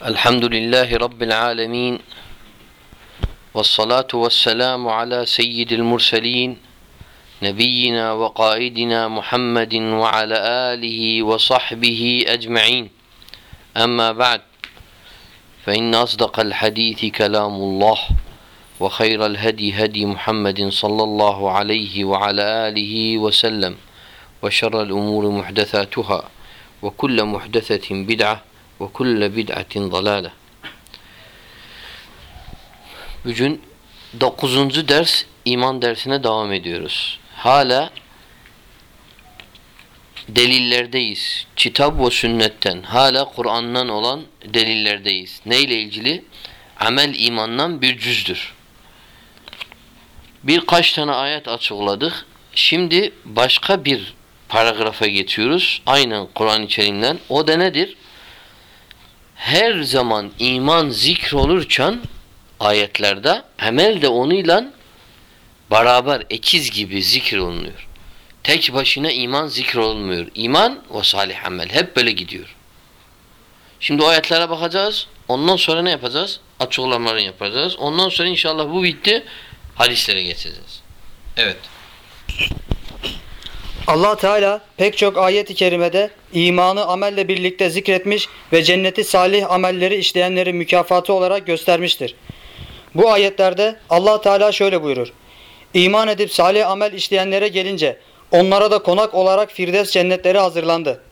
الحمد لله رب العالمين والصلاة والسلام على سيد المرسلين نبينا وقائدنا محمد وعلى آله وصحبه أجمعين. أما بعد فإن أصدق الحديث كلام الله وخير الهدي هدي محمد صلى الله عليه وعلى آله وسلم وشر الأمور محدثاتها وكل محدثة بدعة ve kulle bid'atin dalale. Bugün dokuzuncu ders iman dersine devam ediyoruz. Hala delillerdeyiz. Kitap ve sünnetten, hala Kur'an'dan olan delillerdeyiz. Neyle ilgili? Amel imandan bir cüzdür. Birkaç tane ayet açıkladık. Şimdi başka bir paragrafa geçiyoruz. Aynen Kur'an içeriğinden. O da nedir? Her zaman iman zikr olurken ayetlerde amel de onunla beraber ekiz gibi zikr olunuyor. Tek başına iman zikr olmuyor. İman ve salih amel hep böyle gidiyor. Şimdi o ayetlere bakacağız. Ondan sonra ne yapacağız? Açıklamalarını yapacağız. Ondan sonra inşallah bu bitti. Hadislere geçeceğiz. Evet. Allah Teala pek çok ayet-i kerimede imanı amelle birlikte zikretmiş ve cenneti salih amelleri işleyenleri mükafatı olarak göstermiştir. Bu ayetlerde Allah Teala şöyle buyurur. İman edip salih amel işleyenlere gelince onlara da konak olarak Firdevs cennetleri hazırlandı.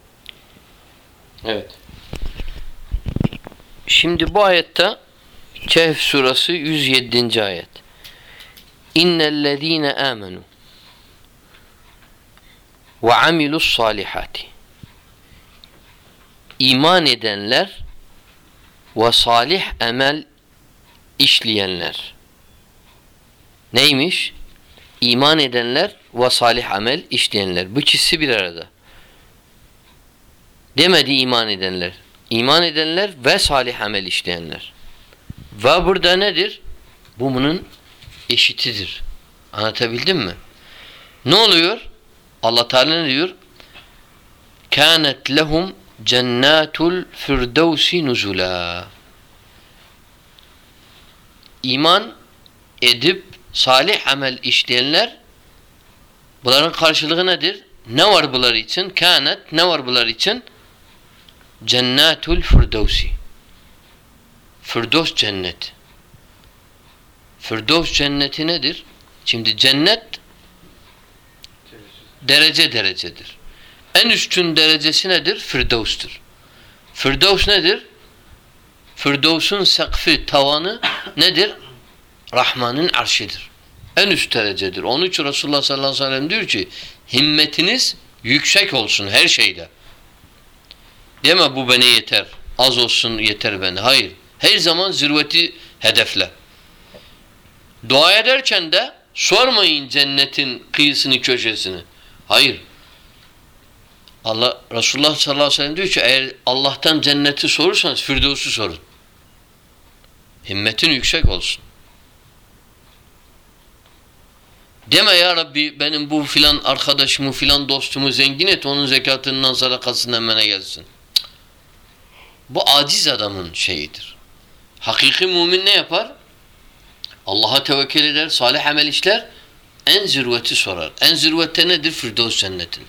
Evet. Şimdi bu ayette Kehf surası 107. ayet. İnnellezîne âmenû ve amilus salihati. İman edenler ve salih emel işleyenler. Neymiş? İman edenler ve salih amel işleyenler. Bu ikisi bir arada. Demedi iman edenler. İman edenler ve salih amel işleyenler. Ve burada nedir? Bu bunun eşitidir. Anlatabildim mi? Ne oluyor? Allah Teala ne diyor? Kânet lehum cennatul firdevsi nuzula. İman edip salih amel işleyenler bunların karşılığı nedir? Ne var bunlar için? Kânet ne var bunlar için? Cennatul firdevsi. Firdevs cennet. Firdevs cenneti nedir? Şimdi cennet derece derecedir. En üstün derecesi nedir? Firdevs'tür. Firdevs nedir? Firdevs'un sekfi, tavanı nedir? Rahman'ın arşidir. En üst derecedir. Onun için Resulullah sallallahu aleyhi ve sellem diyor ki himmetiniz yüksek olsun her şeyde. Deme bu bana yeter. Az olsun yeter bana. Hayır. Her zaman zirveti hedefle. Dua ederken de sormayın cennetin kıyısını köşesini. Hayır. Allah Resulullah sallallahu aleyhi ve sellem diyor ki eğer Allah'tan cenneti sorursanız Firdevs'ü sorun. Himmetin yüksek olsun. Deme ya Rabbi benim bu filan arkadaşımı filan dostumu zengin et onun zekatından sadakasından bana gelsin. Bu aciz adamın şeyidir. Hakiki mümin ne yapar? Allah'a tevekkül eder, salih amel işler, en zirveti sorar. En zirvette nedir? Firdevs cennetin.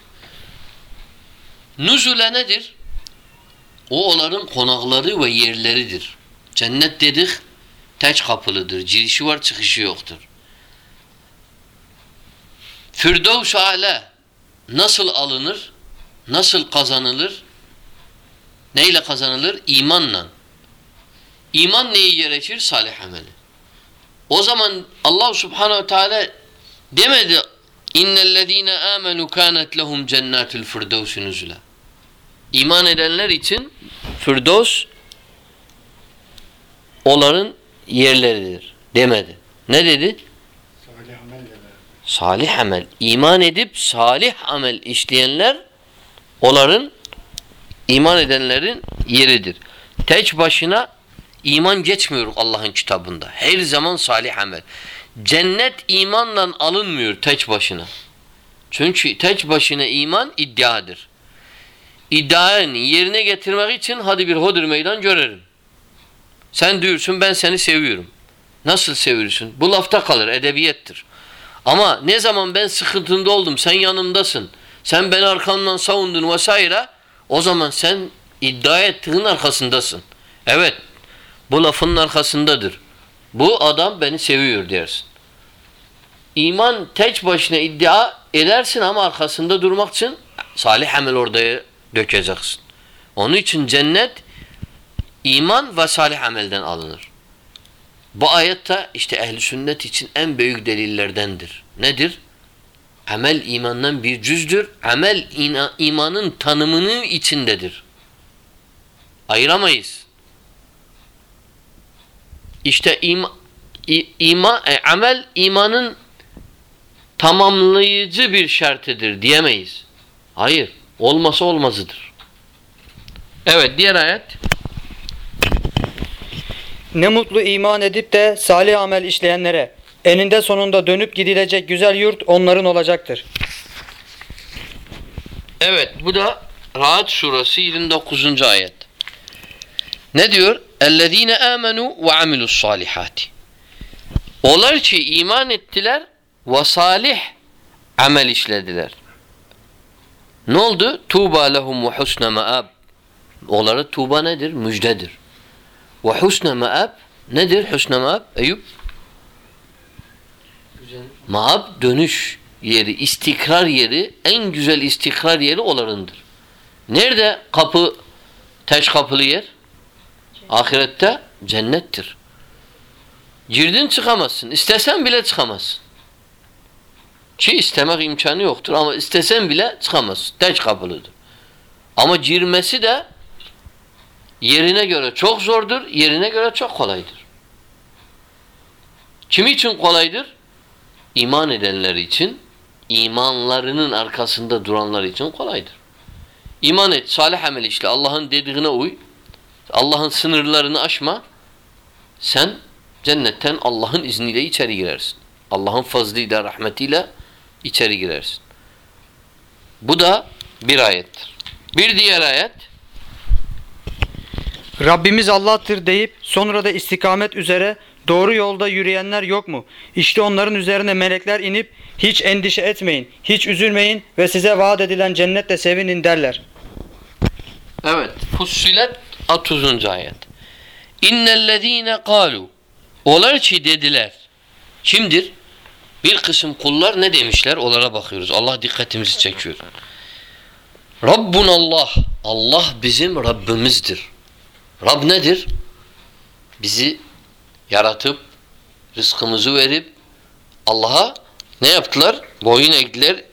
Nuzule nedir? O onların konakları ve yerleridir. Cennet dedik tek kapılıdır. Girişi var çıkışı yoktur. Firdevs ala nasıl alınır? Nasıl kazanılır? Neyle kazanılır? İmanla. İman neyi gerekir? Salih ameli. O zaman Allah subhanehu teala demedi innellezine amenu kanet lehum cennetul firdevs nuzula. İman edenler için Firdevs onların yerleridir demedi. Ne dedi? Salih amel Salih amel. İman edip salih amel işleyenler onların iman edenlerin yeridir. Tek başına iman geçmiyor Allah'ın kitabında. Her zaman salih amel. Cennet imanla alınmıyor tek başına. Çünkü tek başına iman iddiadır. İddianı yerine getirmek için hadi bir hodur meydan görelim. Sen diyorsun ben seni seviyorum. Nasıl seviyorsun? Bu lafta kalır, edebiyettir. Ama ne zaman ben sıkıntında oldum, sen yanımdasın, sen beni arkamdan savundun vesaire, o zaman sen iddia ettiğin arkasındasın. Evet, bu lafın arkasındadır. Bu adam beni seviyor dersin. İman tek başına iddia edersin ama arkasında durmak için salih amel orada dökeceksin. Onun için cennet iman ve salih amelden alınır. Bu ayette işte ehli sünnet için en büyük delillerdendir. Nedir? Amel imandan bir cüzdür. Amel imanın tanımının içindedir. Ayıramayız. İşte ima, ima, e, amel imanın tamamlayıcı bir şartıdır diyemeyiz. Hayır. Olmasa olmazıdır. Evet diğer ayet. Ne mutlu iman edip de salih amel işleyenlere. Eninde sonunda dönüp gidilecek güzel yurt onların olacaktır. Evet bu da Rahat suresi 29. ayet. Ne diyor? اَلَّذ۪ينَ آمَنُوا وَعَمِلُوا الصَّالِحَاتِ Onlar ki iman ettiler ve salih amel işlediler. Ne oldu? Tuğba lehum ve husne meab. Onlara tuğba nedir? Müjdedir. Ve husne meab nedir? Husne meab Eyüp? Maab dönüş yeri, istikrar yeri, en güzel istikrar yeri onlarındır. Nerede kapı, taş kapılı yer? Ahirette cennettir. Girdin çıkamazsın. İstesen bile çıkamazsın. Ki istemek imkanı yoktur ama istesen bile çıkamazsın. Taş kapılıdır. Ama girmesi de yerine göre çok zordur, yerine göre çok kolaydır. Kim için kolaydır? İman edenler için, imanlarının arkasında duranlar için kolaydır. İman et, salih amel işle, Allah'ın dediğine uy, Allah'ın sınırlarını aşma, sen cennetten Allah'ın izniyle içeri girersin. Allah'ın fazlıyla, rahmetiyle içeri girersin. Bu da bir ayettir. Bir diğer ayet, Rabbimiz Allah'tır deyip sonra da istikamet üzere doğru yolda yürüyenler yok mu? İşte onların üzerine melekler inip hiç endişe etmeyin, hiç üzülmeyin ve size vaat edilen cennetle sevinin derler. Evet. Fussilet 30. ayet. İnnellezîne kâlu Olar ki dediler. Kimdir? Bir kısım kullar ne demişler? Onlara bakıyoruz. Allah dikkatimizi çekiyor. Rabbun Allah. Allah bizim Rabbimizdir. Rab nedir? Bizi yaratıp rızkımızı verip Allah'a ne yaptılar? Boyun eğdiler,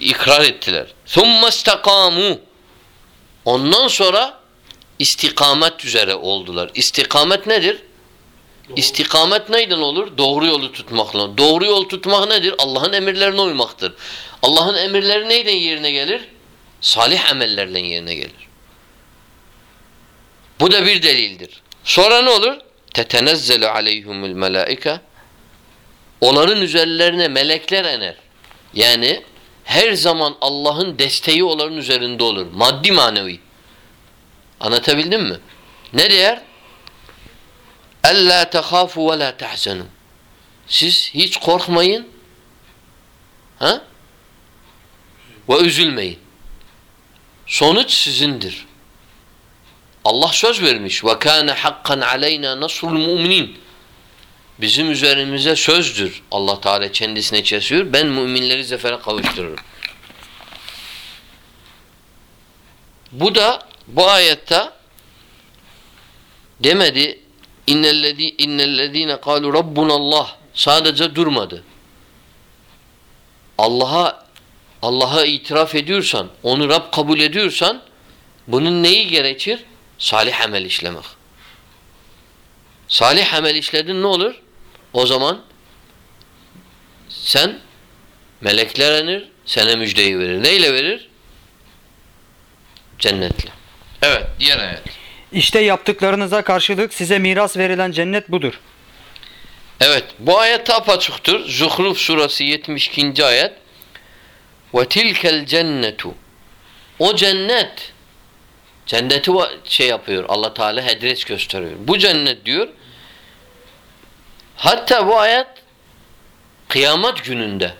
ikrar ettiler. Thumma istakamu. Ondan sonra istikamet üzere oldular. İstikamet nedir? İstikamet neyden olur? Doğru yolu tutmakla. Doğru yol tutmak nedir? Allah'ın emirlerine uymaktır. Allah'ın emirleri neyden yerine gelir? Salih amellerle yerine gelir. Bu da bir delildir. Sonra ne olur? Tetenezzelu aleyhumul melaike Onların üzerlerine melekler ener. Yani her zaman Allah'ın desteği onların üzerinde olur. Maddi manevi. Anlatabildim mi? Ne diyor? Ella tehafu ve la tahzenu. Siz hiç korkmayın. Ha? Ve üzülmeyin. Sonuç sizindir. Allah söz vermiş. Ve kana hakkan aleyna nasrul mu'minin. Bizim üzerimize sözdür. Allah Teala kendisine kesiyor. Ben müminleri zefere kavuştururum. Bu da bu ayette demedi innellezî innellezîne kâlu rabbunallah sadece durmadı. Allah'a Allah'a itiraf ediyorsan, onu Rab kabul ediyorsan bunun neyi gerekir? Salih amel işlemek. Salih amel işledin ne olur? O zaman sen melekler inir, sana müjdeyi verir. Neyle verir? Cennetle. Evet, diğer ayet. İşte yaptıklarınıza karşılık size miras verilen cennet budur. Evet, bu ayet apaçıktır. Zuhruf suresi 72. ayet. Ve tilkel cennetu. O cennet Cenneti şey yapıyor. Allah Teala hedres gösteriyor. Bu cennet diyor. Hatta bu ayet kıyamet gününde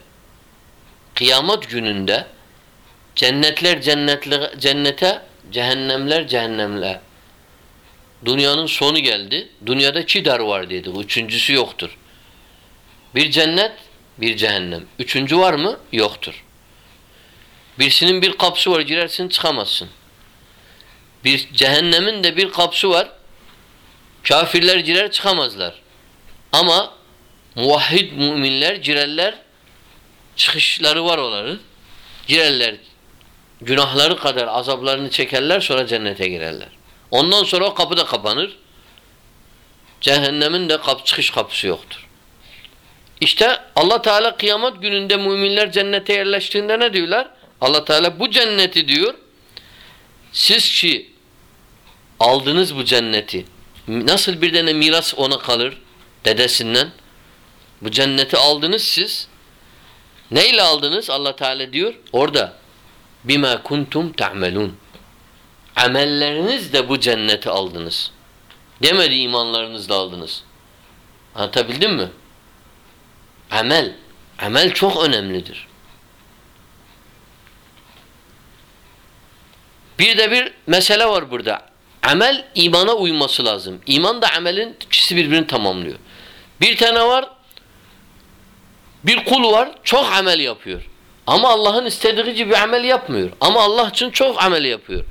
kıyamet gününde cennetler cennetli, cennete cehennemler cehennemle dünyanın sonu geldi. Dünyada iki dar var dedi. Üçüncüsü yoktur. Bir cennet, bir cehennem. Üçüncü var mı? Yoktur. Birisinin bir kapısı var, girersin çıkamazsın. Bir cehennemin de bir kapısı var. Kafirler girer çıkamazlar. Ama muvahhid müminler girerler çıkışları var onların. Girerler günahları kadar azaplarını çekerler sonra cennete girerler. Ondan sonra o kapı da kapanır. Cehennemin de kap çıkış kapısı yoktur. İşte Allah Teala kıyamet gününde müminler cennete yerleştiğinde ne diyorlar? Allah Teala bu cenneti diyor. Siz ki aldınız bu cenneti. Nasıl bir tane miras ona kalır dedesinden? Bu cenneti aldınız siz. Neyle aldınız? Allah Teala diyor orada bima kuntum ta'melun. Amelleriniz de bu cenneti aldınız. Demedi imanlarınızla aldınız. Anlatabildim mi? Amel. Amel çok önemlidir. Bir de bir mesele var burada. Amel imana uyması lazım. İman da amelin ikisi birbirini tamamlıyor. Bir tane var bir kul var çok amel yapıyor. Ama Allah'ın istediği gibi amel yapmıyor. Ama Allah için çok amel yapıyor.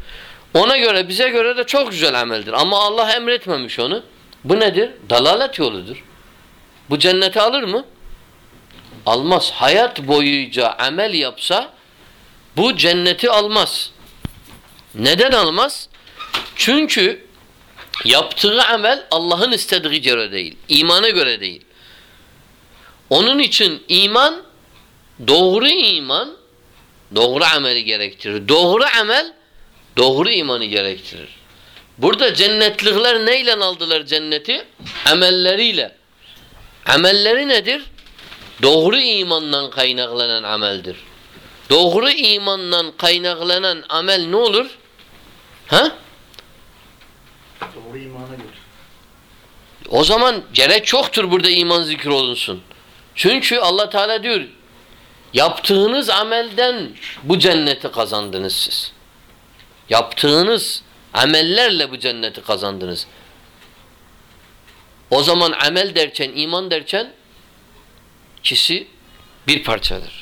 Ona göre bize göre de çok güzel ameldir. Ama Allah emretmemiş onu. Bu nedir? Dalalet yoludur. Bu cenneti alır mı? Almaz. Hayat boyunca amel yapsa bu cenneti almaz. Neden almaz? Çünkü yaptığı amel Allah'ın istediği göre değil. imana göre değil. Onun için iman doğru iman doğru ameli gerektirir. Doğru amel doğru imanı gerektirir. Burada cennetlikler neyle aldılar cenneti? Amelleriyle. Amelleri nedir? Doğru imandan kaynaklanan ameldir. Doğru imandan kaynaklanan amel ne olur? Ha? Doğru imana götür. O zaman gerek çoktur burada iman zikri olunsun. Çünkü Allah Teala diyor yaptığınız amelden bu cenneti kazandınız siz. Yaptığınız amellerle bu cenneti kazandınız. O zaman amel derken, iman derken ikisi bir parçadır.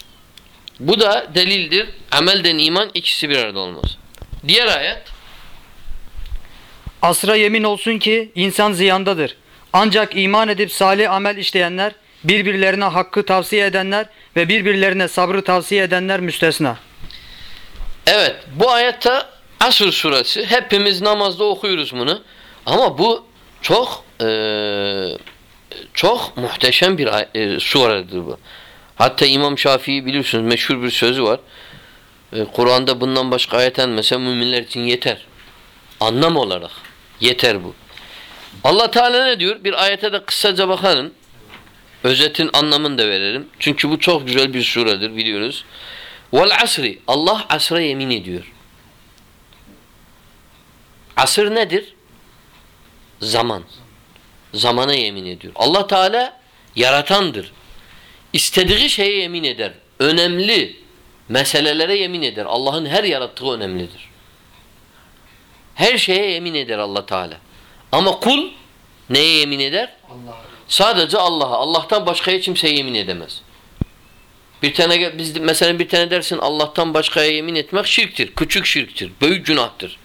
Bu da delildir. Amelden iman ikisi bir arada olmaz. Diğer ayet Asra yemin olsun ki insan ziyandadır. Ancak iman edip salih amel işleyenler, birbirlerine hakkı tavsiye edenler ve birbirlerine sabrı tavsiye edenler müstesna. Evet bu ayette Asr suresi hepimiz namazda okuyoruz bunu ama bu çok eee, çok muhteşem bir e, suredir bu. Hatta İmam Şafii biliyorsunuz meşhur bir sözü var. E, Kur'an'da bundan başka ayet mesela müminler için yeter. Anlam olarak yeter bu. Allah Teala ne diyor? Bir ayete de kısaca bakalım. Özetin anlamını da verelim. Çünkü bu çok güzel bir suredir biliyoruz. Vel asri. Allah asra yemin ediyor. Asır nedir? Zaman. Zamana yemin ediyor. Allah Teala yaratandır. İstediği şeye yemin eder. Önemli meselelere yemin eder. Allah'ın her yarattığı önemlidir. Her şeye yemin eder Allah Teala. Ama kul neye yemin eder? Allah. Sadece Allah'a. Allah'tan başkaya kimseye yemin edemez. Bir tane biz mesela bir tane dersin Allah'tan başkaya yemin etmek şirktir. Küçük şirktir. Büyük günahtır.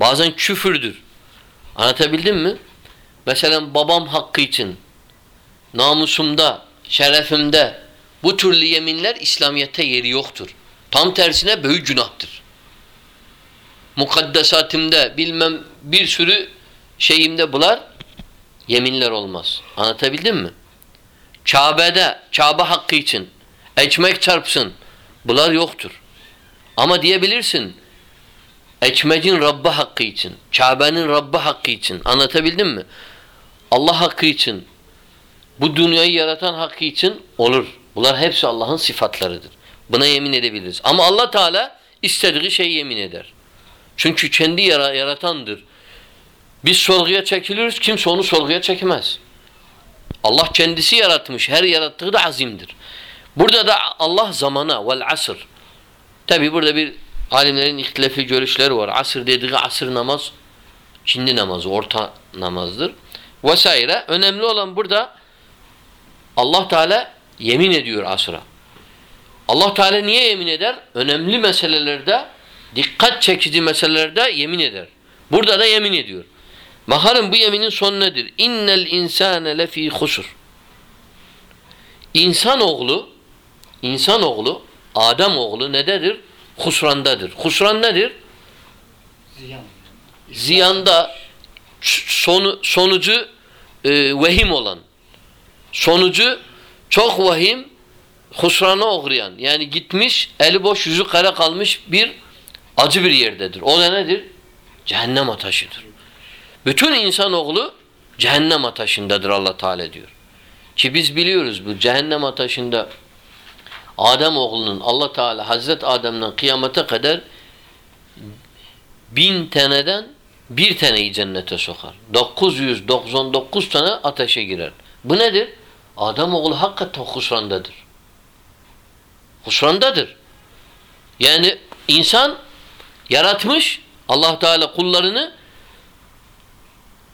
Bazen küfürdür. Anlatabildim mi? Mesela babam hakkı için namusumda, şerefimde bu türlü yeminler İslamiyet'te yeri yoktur. Tam tersine büyük günahtır. Mukaddesatimde bilmem bir sürü şeyimde bular yeminler olmaz. Anlatabildim mi? Kabe'de, Kabe hakkı için ekmek çarpsın. Bunlar yoktur. Ama diyebilirsin ekmecin Rabbi hakkı için, Kabe'nin Rabbi hakkı için. Anlatabildim mi? Allah hakkı için, bu dünyayı yaratan hakkı için olur. Bunlar hepsi Allah'ın sıfatlarıdır. Buna yemin edebiliriz. Ama Allah Teala istediği şeyi yemin eder. Çünkü kendi yara- yaratandır. Biz sorguya çekiliyoruz, kimse onu sorguya çekemez. Allah kendisi yaratmış, her yarattığı da azimdir. Burada da Allah zamana vel asr. Tabi burada bir alimlerin ihtilafi görüşleri var. Asır dediği asır namaz, şimdi namazı, orta namazdır. Vesaire. Önemli olan burada Allah Teala yemin ediyor asıra. Allah Teala niye yemin eder? Önemli meselelerde, dikkat çekici meselelerde yemin eder. Burada da yemin ediyor. Bakarın bu yeminin sonu nedir? İnnel insane lefî husur. İnsanoğlu, insanoğlu, Adem oğlu nededir? Husrandadır. Husran nedir? Ziyan. Ziyanda sonu, sonucu e, vehim olan. Sonucu çok vahim, husrana uğrayan. Yani gitmiş, eli boş, yüzü kara kalmış bir acı bir yerdedir. O da nedir? Cehennem ateşidir. Bütün insanoğlu cehennem ateşindedir Allah Teala diyor. Ki biz biliyoruz bu cehennem ateşinde Adem oğlunun Allah Teala Hazret Adem'den kıyamete kadar bin taneden bir taneyi cennete sokar. 999 tane ateşe girer. Bu nedir? Adem oğlu hakikaten husrandadır. Husrandadır. Yani insan yaratmış Allah Teala kullarını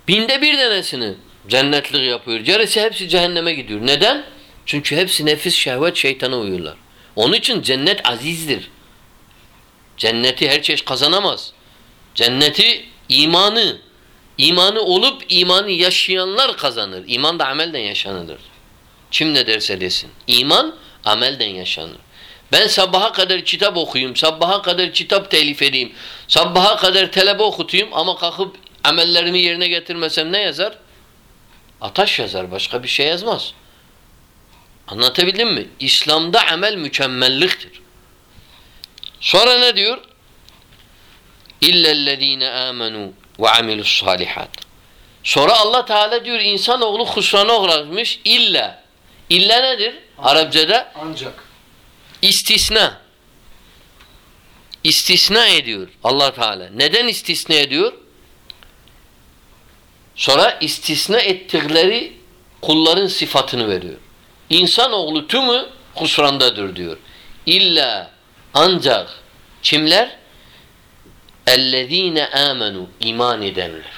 binde bir tanesini cennetlik yapıyor. Gerisi hepsi cehenneme gidiyor. Neden? Çünkü hepsi nefis, şehvet, şeytana uyuyorlar. Onun için cennet azizdir. Cenneti her çeşit kazanamaz. Cenneti imanı, imanı olup imanı yaşayanlar kazanır. İman da amelden yaşanılır. Kim ne derse desin. İman amelden yaşanır. Ben sabaha kadar kitap okuyayım, sabaha kadar kitap telif edeyim, sabaha kadar telebe okutayım ama kalkıp amellerimi yerine getirmesem ne yazar? Ataş yazar, başka bir şey yazmaz. Anlatabildim mi? İslam'da amel mükemmelliktir. Sonra ne diyor? İllellezine amenu ve amilus salihat. Sonra Allah Teala diyor insanoğlu husrana uğramış illa. İlla nedir? Arapçada Ancak. istisna. İstisna ediyor Allah Teala. Neden istisna ediyor? Sonra istisna ettikleri kulların sıfatını veriyor. İnsanoğlu tümü husrandadır diyor. İlla ancak kimler? Ellezine amenu iman edenler.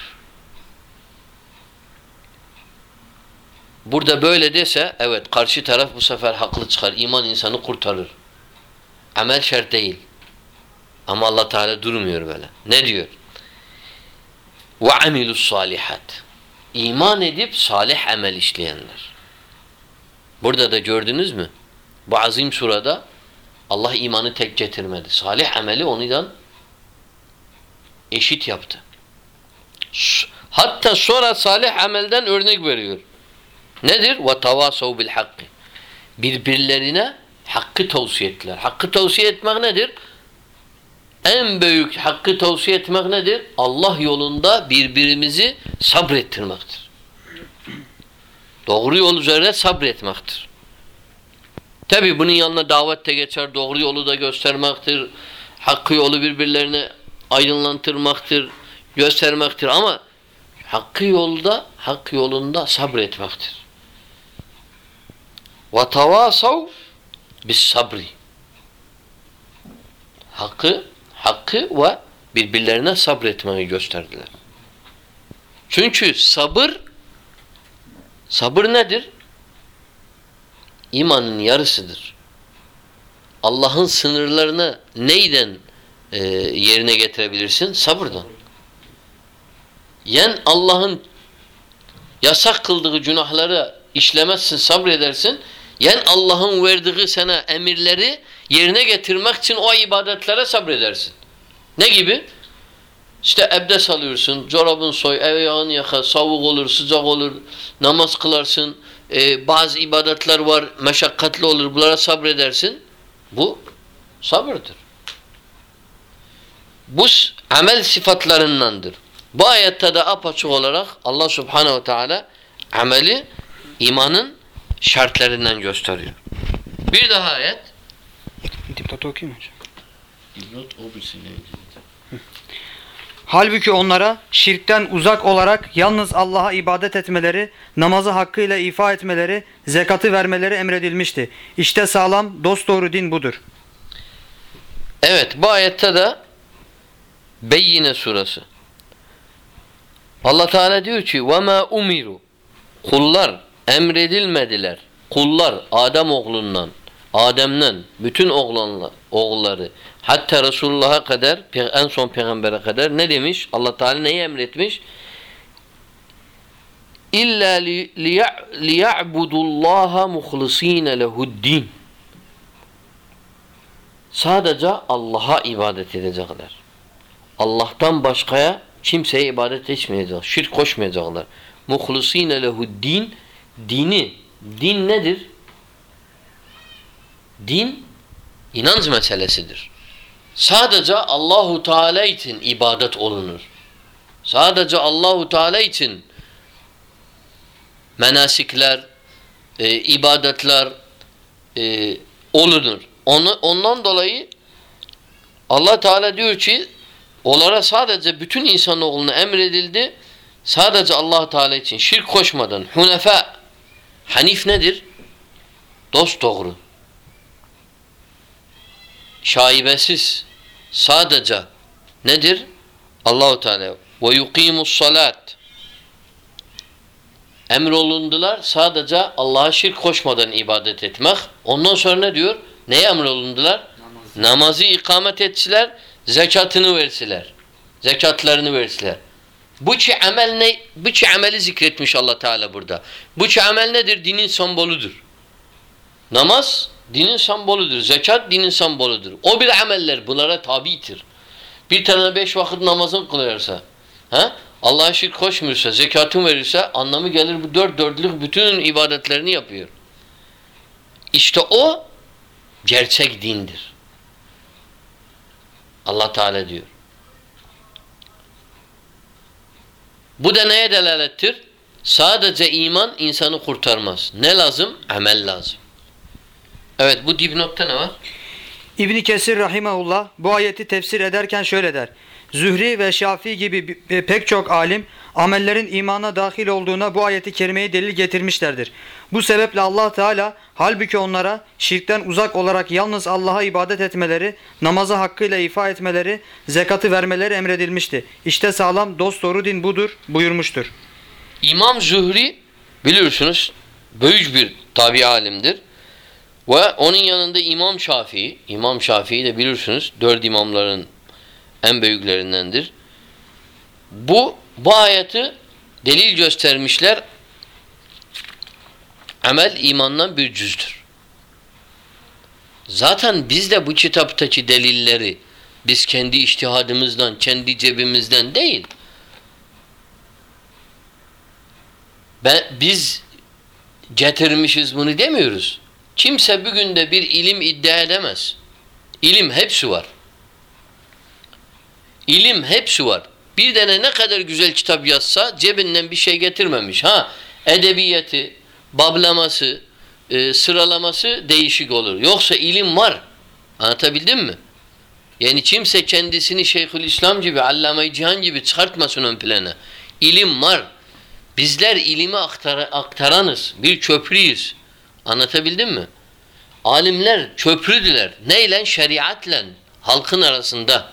Burada böyle dese evet karşı taraf bu sefer haklı çıkar. İman insanı kurtarır. Amel şart değil. Ama Allah Teala durmuyor böyle. Ne diyor? Ve amilus salihat. İman edip salih amel işleyenler. Burada da gördünüz mü? Bu azim surada Allah imanı tek getirmedi. Salih ameli ondan eşit yaptı. Hatta sonra salih amelden örnek veriyor. Nedir? Ve tavasav bil hakkı. Birbirlerine hakkı tavsiye ettiler. Hakkı tavsiye etmek nedir? En büyük hakkı tavsiye etmek nedir? Allah yolunda birbirimizi sabrettirmektir. Doğru yol üzerine sabretmektir. Tabi bunun yanına davet de geçer, doğru yolu da göstermektir. Hakkı yolu birbirlerine aydınlantırmaktır, göstermektir ama hakkı yolda, hak yolunda sabretmektir. Ve tavasav bis sabri. Hakkı, hakkı ve birbirlerine sabretmeyi gösterdiler. Çünkü sabır sabır nedir? İmanın yarısıdır. Allah'ın sınırlarını neyden e, yerine getirebilirsin? Sabırdan. Yen Allah'ın yasak kıldığı günahları işlemezsin, sabredersin. Yen Allah'ın verdiği sana emirleri yerine getirmek için o ibadetlere sabredersin. Ne gibi? İşte ebdes alıyorsun, çorabın soy, ayağın yaka, savuk olur, sıcak olur, namaz kılarsın, e, bazı ibadetler var, meşakkatli olur, bunlara sabredersin. Bu sabırdır. Bu amel sıfatlarındandır. Bu ayette de apaçık olarak Allah subhanehu teala ameli imanın şartlarından gösteriyor. Bir daha ayet. Dipnot okuyayım hocam? Dipnot o bir ilgili. Halbuki onlara şirkten uzak olarak yalnız Allah'a ibadet etmeleri, namazı hakkıyla ifa etmeleri, zekatı vermeleri emredilmişti. İşte sağlam, dosdoğru din budur. Evet bu ayette de Beyyine surası. Allah Teala diyor ki وَمَا umiru Kullar emredilmediler. Kullar Adem oğlundan, Adem'den bütün oğlanlar, oğulları hatta Resulullah'a kadar en son peygambere kadar ne demiş? Allah Teala neyi emretmiş? İlla li- liya- liya'budullaha muhlisine lehu'd-din. Sadece Allah'a ibadet edecekler. Allah'tan başkaya kimseye ibadet etmeyecek. Şirk koşmayacaklar. Muhlisine lehu din dini din nedir? Din inanç meselesidir. Sadece Allahu Teala için ibadet olunur. Sadece Allahu Teala için menasikler, e, ibadetler e, olunur. Onu, ondan dolayı Allah Teala diyor ki onlara sadece bütün insanoğluna emredildi. Sadece Allah Teala için şirk koşmadan hunefa Hanif nedir? Dost doğru. Şaibesiz. Sadece nedir? Allahu Teala ve yuqimus salat. Emrolundular sadece Allah'a şirk koşmadan ibadet etmek. Ondan sonra ne diyor? Neye emrolundular? Namazı. Namazı ikamet ettiler, zekatını versiler. Zekatlarını versiler. Bu iki amel ne? Bu iki ameli zikretmiş Allah Teala burada. Bu iki amel nedir? Dinin semboludur. Namaz dinin semboludur. Zekat dinin semboludur. O bir ameller bunlara tabidir. Bir tane beş vakit namazın kılıyorsa, ha? Allah'a şirk koşmuyorsa, zekatını verirse anlamı gelir bu dört dörtlük bütün ibadetlerini yapıyor. İşte o gerçek dindir. Allah Teala diyor. Bu da neye delalettir? Sadece iman insanı kurtarmaz. Ne lazım? Amel lazım. Evet bu dipnotta ne var? İbni Kesir rahimahullah bu ayeti tefsir ederken şöyle der. Zühri ve Şafii gibi bi- e, pek çok alim amellerin imana dahil olduğuna bu ayeti kerimeyi delil getirmişlerdir. Bu sebeple Allah Teala halbuki onlara şirkten uzak olarak yalnız Allah'a ibadet etmeleri, namazı hakkıyla ifa etmeleri, zekatı vermeleri emredilmişti. İşte sağlam dosdoğru din budur buyurmuştur. İmam Zühri biliyorsunuz büyük bir tabi alimdir. Ve onun yanında İmam Şafii, İmam Şafii de biliyorsunuz dört imamların en büyüklerindendir. Bu bu ayeti delil göstermişler. Amel imandan bir cüzdür. Zaten biz de bu kitaptaki delilleri biz kendi iştihadımızdan, kendi cebimizden değil. Ben, biz getirmişiz bunu demiyoruz. Kimse bugün de bir ilim iddia edemez. İlim hepsi var. İlim hepsi var. Bir tane ne kadar güzel kitap yazsa cebinden bir şey getirmemiş. Ha edebiyatı, bablaması, e, sıralaması değişik olur. Yoksa ilim var. Anlatabildim mi? Yani kimse kendisini Şeyhülislam gibi, Allame-i Cihan gibi çıkartmasın ön plana. İlim var. Bizler ilimi aktara, aktaranız. Bir köprüyüz. Anlatabildim mi? Alimler köprüdüler. Neyle? Şeriatla. Halkın arasında.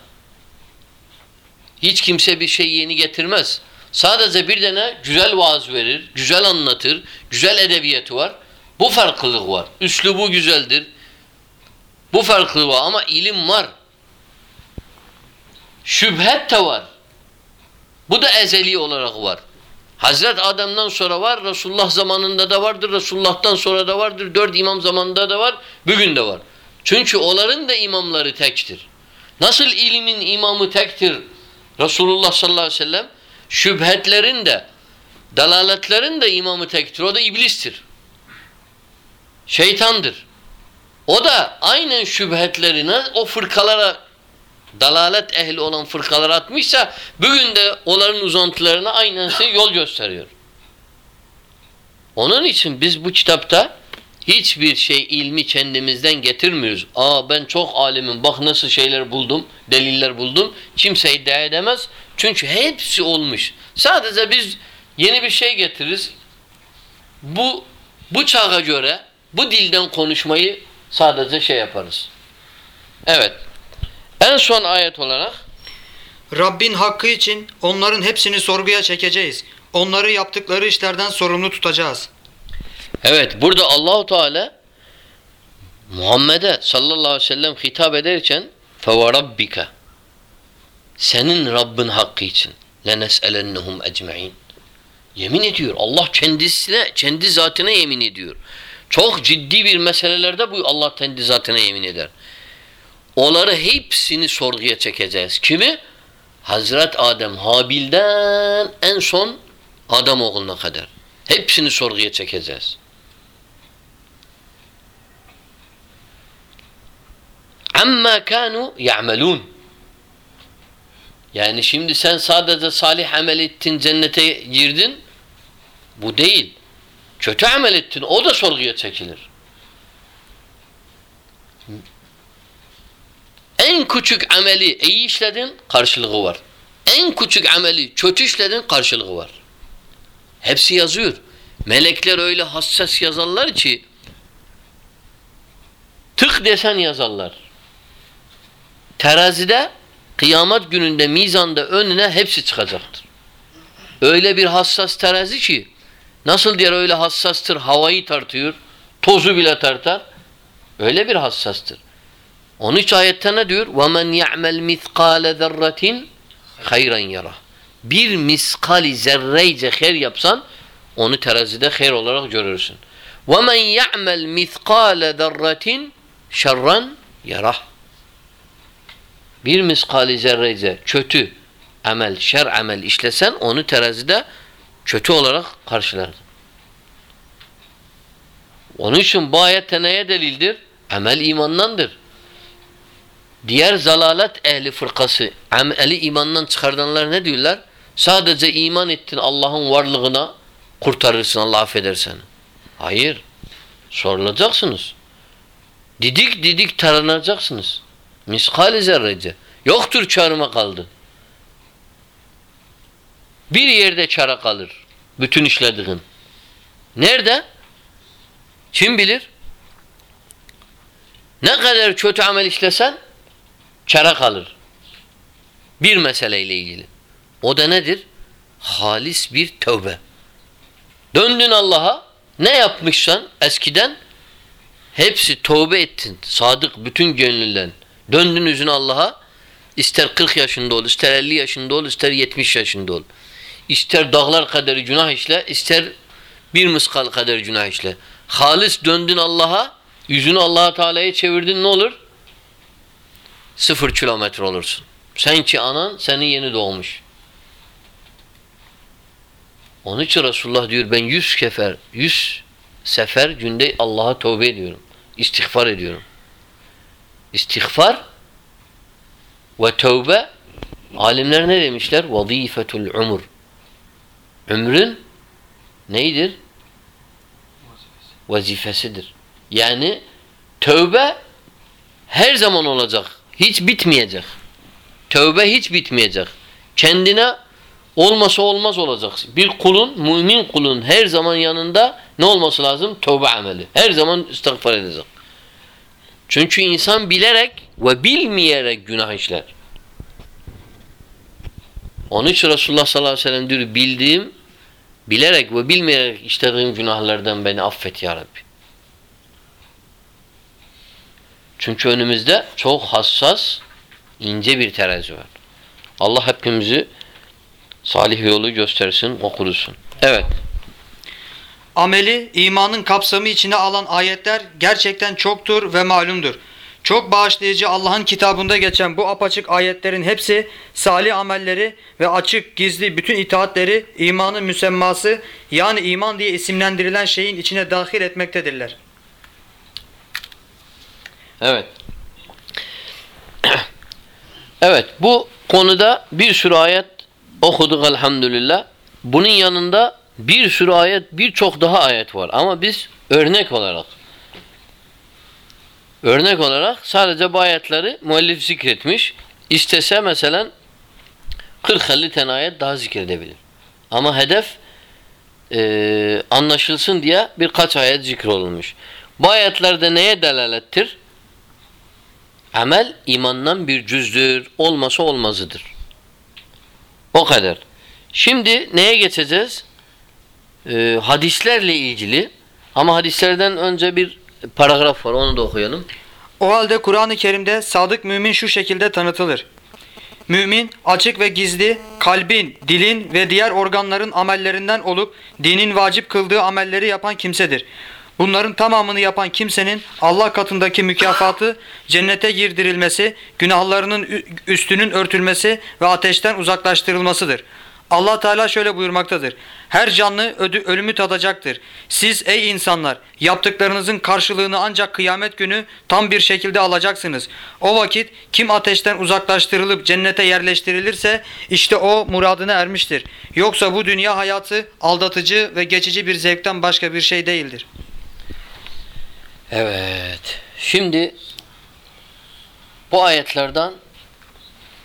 Hiç kimse bir şey yeni getirmez. Sadece bir tane güzel vaaz verir, güzel anlatır, güzel edebiyatı var. Bu farklılık var. Üslubu güzeldir. Bu farklılık var ama ilim var. Şüphet de var. Bu da ezeli olarak var. Hazret Adem'den sonra var, Resulullah zamanında da vardır, Resulullah'tan sonra da vardır, dört imam zamanında da var, bugün de var. Çünkü onların da imamları tektir. Nasıl ilimin imamı tektir Resulullah sallallahu aleyhi ve sellem, şüphetlerin de, dalaletlerin de imamı tektir. O da iblistir. Şeytandır. O da aynen şüphetlerine o fırkalara dalalet ehli olan fırkalar atmışsa bugün de onların uzantılarına aynen size yol gösteriyor. Onun için biz bu kitapta hiçbir şey ilmi kendimizden getirmiyoruz. Aa ben çok alimim bak nasıl şeyler buldum, deliller buldum. Kimse iddia edemez. Çünkü hepsi olmuş. Sadece biz yeni bir şey getiririz. Bu bu çağa göre bu dilden konuşmayı sadece şey yaparız. Evet. En son ayet olarak Rabbin hakkı için onların hepsini sorguya çekeceğiz. Onları yaptıkları işlerden sorumlu tutacağız. Evet burada Allahu Teala Muhammed'e sallallahu aleyhi ve sellem hitap ederken فَوَرَبِّكَ Senin Rabbin hakkı için لَنَسْأَلَنَّهُمْ اَجْمَعِينَ Yemin ediyor. Allah kendisine, kendi zatına yemin ediyor. Çok ciddi bir meselelerde bu Allah kendi zatına yemin eder. Onları hepsini sorguya çekeceğiz. Kimi? Hazret Adem Habil'den en son Adam oğluna kadar. Hepsini sorguya çekeceğiz. Amma kanu ya'melun. Yani şimdi sen sadece salih amel ettin, cennete girdin. Bu değil. Kötü amel ettin, o da sorguya çekilir. En küçük ameli iyi işledin, karşılığı var. En küçük ameli kötü işledin, karşılığı var. Hepsi yazıyor. Melekler öyle hassas yazarlar ki tık desen yazarlar. Terazide kıyamet gününde mizanda önüne hepsi çıkacaktır. Öyle bir hassas terazi ki nasıl diğer öyle hassastır havayı tartıyor, tozu bile tartar. Öyle bir hassastır. Onun için ayette ne diyor? وَمَنْ يَعْمَلْ مِثْقَالَ ذَرَّةٍ خَيْرًا يَرَهُ Bir miskali zerreyce hayır yapsan onu terazide hayır olarak görürsün. وَمَنْ يَعْمَلْ مِثْقَالَ ذَرَّةٍ شَرًّا يَرَهُ Bir miskali zerreyce kötü amel, şer amel işlesen onu terazide kötü olarak karşılardın. Onun için bu ayet neye delildir? Amel imandandır. Diğer zalalet ehli fırkası ameli imandan çıkardanlar ne diyorlar? Sadece iman ettin Allah'ın varlığına kurtarırsın Allah affeder seni. Hayır. Sorulacaksınız. Didik didik taranacaksınız. Miskal zerrece. Yoktur çarıma kaldı. Bir yerde çara kalır. Bütün işlediğin. Nerede? Kim bilir? Ne kadar kötü amel işlesen çara kalır. Bir meseleyle ilgili. O da nedir? Halis bir tövbe. Döndün Allah'a ne yapmışsan eskiden hepsi tövbe ettin. Sadık bütün gönlünden. Döndün yüzünü Allah'a ister 40 yaşında ol, ister 50 yaşında ol, ister 70 yaşında ol. İster dağlar kadar günah işle, ister bir mıskal kadar günah işle. Halis döndün Allah'a, yüzünü Allah'a Teala'ya çevirdin ne olur? Sıfır kilometre olursun. Sen ki anan senin yeni doğmuş. Onun için Resulullah diyor ben yüz sefer, yüz sefer günde Allah'a tövbe ediyorum. İstiğfar ediyorum. İstiğfar ve tövbe alimler ne demişler? Vazifetul umur. Ömrün neydir? Vazifesidir. Yani tövbe her zaman olacak. Hiç bitmeyecek. Tövbe hiç bitmeyecek. Kendine olmasa olmaz olacak. Bir kulun, mümin kulun her zaman yanında ne olması lazım? Tövbe ameli. Her zaman istiğfar edecek. Çünkü insan bilerek ve bilmeyerek günah işler. Onun için Resulullah sallallahu aleyhi ve sellem diyor bildiğim, bilerek ve bilmeyerek işlediğim günahlardan beni affet ya Rabbi. Çünkü önümüzde çok hassas, ince bir terazi var. Allah hepimizi salih yolu göstersin, okurusun. Evet. Ameli imanın kapsamı içine alan ayetler gerçekten çoktur ve malumdur. Çok bağışlayıcı Allah'ın kitabında geçen bu apaçık ayetlerin hepsi salih amelleri ve açık gizli bütün itaatleri imanın müsemması yani iman diye isimlendirilen şeyin içine dahil etmektedirler. Evet. Evet bu konuda bir sürü ayet okuduk elhamdülillah. Bunun yanında bir sürü ayet birçok daha ayet var ama biz örnek olarak Örnek olarak sadece bu ayetleri müellif zikretmiş. İstese mesela 40-50 tane ayet daha zikredebilir. Ama hedef e, anlaşılsın diye birkaç ayet zikrolunmuş. Bu ayetlerde neye delalettir? Amel imandan bir cüzdür. Olmasa olmazıdır. O kadar. Şimdi neye geçeceğiz? Ee, hadislerle ilgili. Ama hadislerden önce bir paragraf var. Onu da okuyalım. O halde Kur'an-ı Kerim'de sadık mümin şu şekilde tanıtılır. Mümin açık ve gizli, kalbin, dilin ve diğer organların amellerinden olup dinin vacip kıldığı amelleri yapan kimsedir. Bunların tamamını yapan kimsenin Allah katındaki mükafatı cennete girdirilmesi, günahlarının üstünün örtülmesi ve ateşten uzaklaştırılmasıdır. Allah Teala şöyle buyurmaktadır. Her canlı ödü, ölümü tadacaktır. Siz ey insanlar yaptıklarınızın karşılığını ancak kıyamet günü tam bir şekilde alacaksınız. O vakit kim ateşten uzaklaştırılıp cennete yerleştirilirse işte o muradına ermiştir. Yoksa bu dünya hayatı aldatıcı ve geçici bir zevkten başka bir şey değildir. Evet. Şimdi bu ayetlerden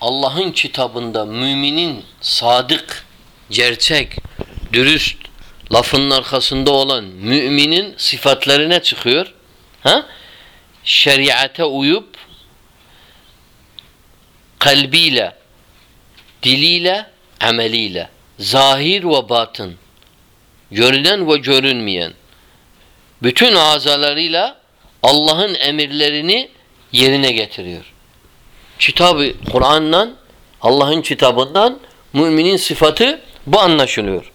Allah'ın kitabında müminin sadık, gerçek, dürüst, lafının arkasında olan müminin sıfatlarına çıkıyor. Ha? Şeriate uyup kalbiyle, diliyle, ameliyle, zahir ve batın, görünen ve görünmeyen, bütün azalarıyla Allah'ın emirlerini yerine getiriyor. Kitabı Kur'an'dan, Allah'ın kitabından müminin sıfatı bu anlaşılıyor.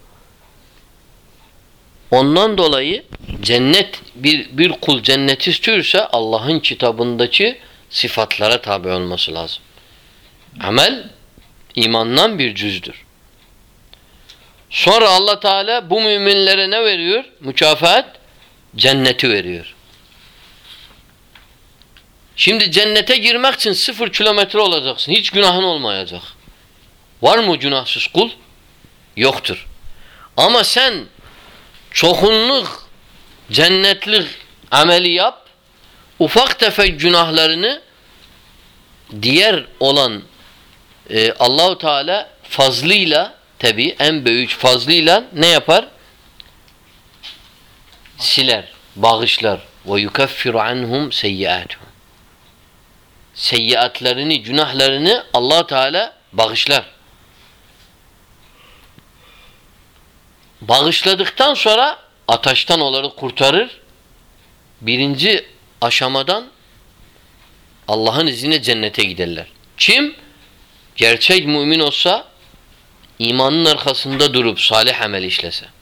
Ondan dolayı cennet bir bir kul cennet istiyorsa Allah'ın kitabındaki sıfatlara tabi olması lazım. Amel imandan bir cüzdür. Sonra Allah Teala bu müminlere ne veriyor? Mükafat cenneti veriyor. Şimdi cennete girmek için sıfır kilometre olacaksın. Hiç günahın olmayacak. Var mı günahsız kul? Yoktur. Ama sen çokunluk cennetlik ameli yap, ufak tefek günahlarını diğer olan e, Allahu Teala fazlıyla tabi en büyük fazlıyla ne yapar? Siler, bağışlar ve yukeffiru anhum seyyiatuhum. Seyyiatlarını, günahlarını Allah Teala bağışlar. Bağışladıktan sonra ateşten onları kurtarır. Birinci aşamadan Allah'ın izniyle cennete giderler. Kim? Gerçek mümin olsa imanın arkasında durup salih amel işlese.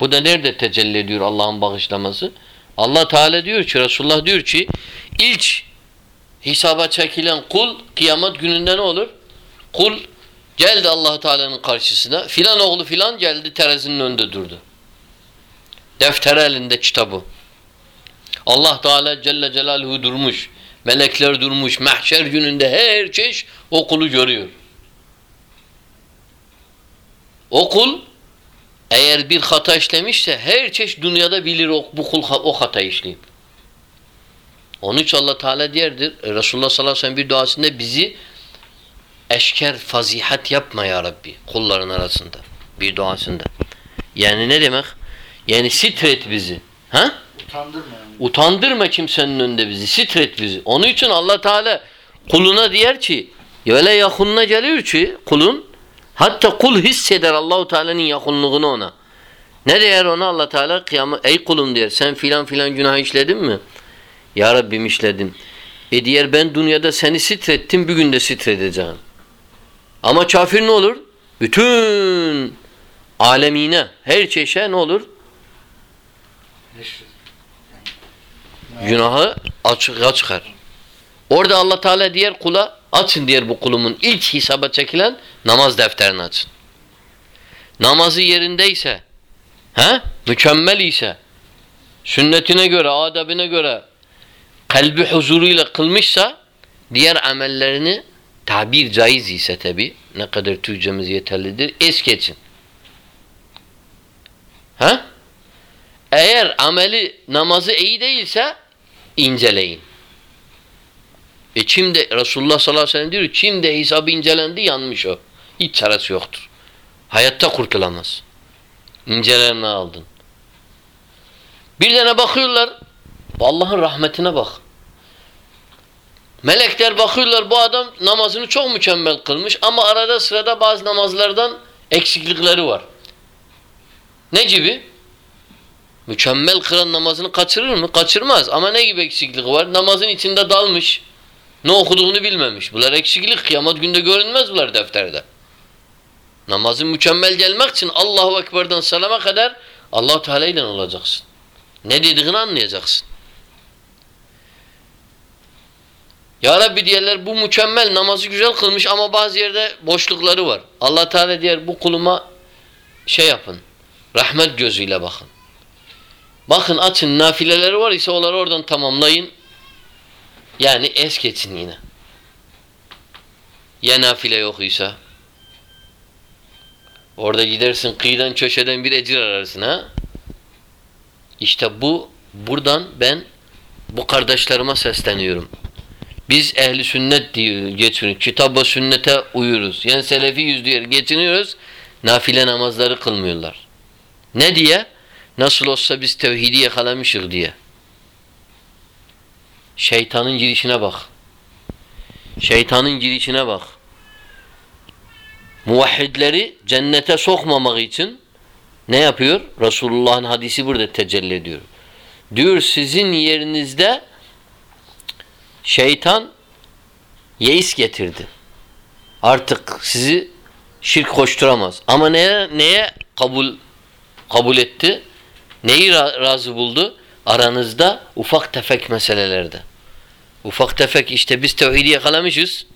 Bu da nerede tecelli ediyor Allah'ın bağışlaması? Allah Teala diyor ki Resulullah diyor ki ilk hesaba çekilen kul kıyamet gününde ne olur? Kul geldi Allah Teala'nın karşısına. Filan oğlu filan geldi terazinin önünde durdu. Defter elinde kitabı. Allah Teala Celle Celaluhu durmuş. Melekler durmuş. Mahşer gününde her çeşit o kulu görüyor. O kul eğer bir hata işlemişse her çeşit dünyada bilir o, bu kul o hata işleyip. Onun için Allah Teala diğerdir. Resulullah sallallahu aleyhi ve sellem bir duasında bizi eşker fazihat yapma ya Rabbi kulların arasında. Bir duasında. Yani ne demek? Yani sitret bizi. Ha? Utandırma yani. Utandırma kimsenin önünde bizi. Sitret bizi. Onun için Allah Teala kuluna diyer ki öyle yakınına geliyor ki kulun hatta kul hisseder Allahu Teala'nın yakınlığını ona. Ne der ona Allah Teala kıyamet ey kulum diyor sen filan filan günah işledin mi? Ya Rabbim işledim. E diğer ben dünyada seni sitrettim bugün de sitredeceğim. Ama kafir ne olur? Bütün alemine her çeşe ne olur? Günahı açığa çıkar. Orada Allah Teala diğer kula açın diğer bu kulumun ilk hesaba çekilen namaz defterini açın. Namazı yerindeyse he? mükemmel ise sünnetine göre, adabine göre kalbi huzuruyla kılmışsa diğer amellerini tabir caiz ise tabi ne kadar Türkçemiz yeterlidir es geçin. Ha? Eğer ameli namazı iyi değilse inceleyin. E kimde Resulullah sallallahu aleyhi ve sellem diyor kimde hesabı incelendi yanmış o. Hiç çaresi yoktur. Hayatta kurtulamaz. İncelerine aldın. Bir tane bakıyorlar Allah'ın rahmetine bak. Melekler bakıyorlar bu adam namazını çok mükemmel kılmış ama arada sırada bazı namazlardan eksiklikleri var. Ne gibi? Mükemmel kılan namazını kaçırır mı? Kaçırmaz. Ama ne gibi eksiklik var? Namazın içinde dalmış. Ne okuduğunu bilmemiş. Bunlar eksiklik. Kıyamet günde görünmez bunlar defterde. Namazın mükemmel gelmek için Allahu Ekber'den selama kadar Allah Teala ile olacaksın. Ne dediğini anlayacaksın. Ya Rabbi diyorlar bu mükemmel namazı güzel kılmış ama bazı yerde boşlukları var. Allah Teala diyor bu kuluma şey yapın. Rahmet gözüyle bakın. Bakın açın nafileleri var ise onları oradan tamamlayın. Yani es geçin yine. Ya nafile ise orada gidersin kıyıdan köşeden bir ecir ararsın ha. İşte bu buradan ben bu kardeşlerime sesleniyorum. Biz ehli sünnet diyor geçiniyoruz. Kitaba sünnete uyuyoruz. Yani selefi yüz diyor geçiniyoruz. Nafile namazları kılmıyorlar. Ne diye? Nasıl olsa biz tevhidi yakalamışız diye. Şeytanın girişine bak. Şeytanın girişine bak. Muvahhidleri cennete sokmamak için ne yapıyor? Resulullah'ın hadisi burada tecelli ediyor. Diyor sizin yerinizde şeytan yeis getirdi. Artık sizi şirk koşturamaz. Ama neye neye kabul kabul etti? Neyi ra- razı buldu? Aranızda ufak tefek meselelerde. Ufak tefek işte biz tevhidi yakalamışız.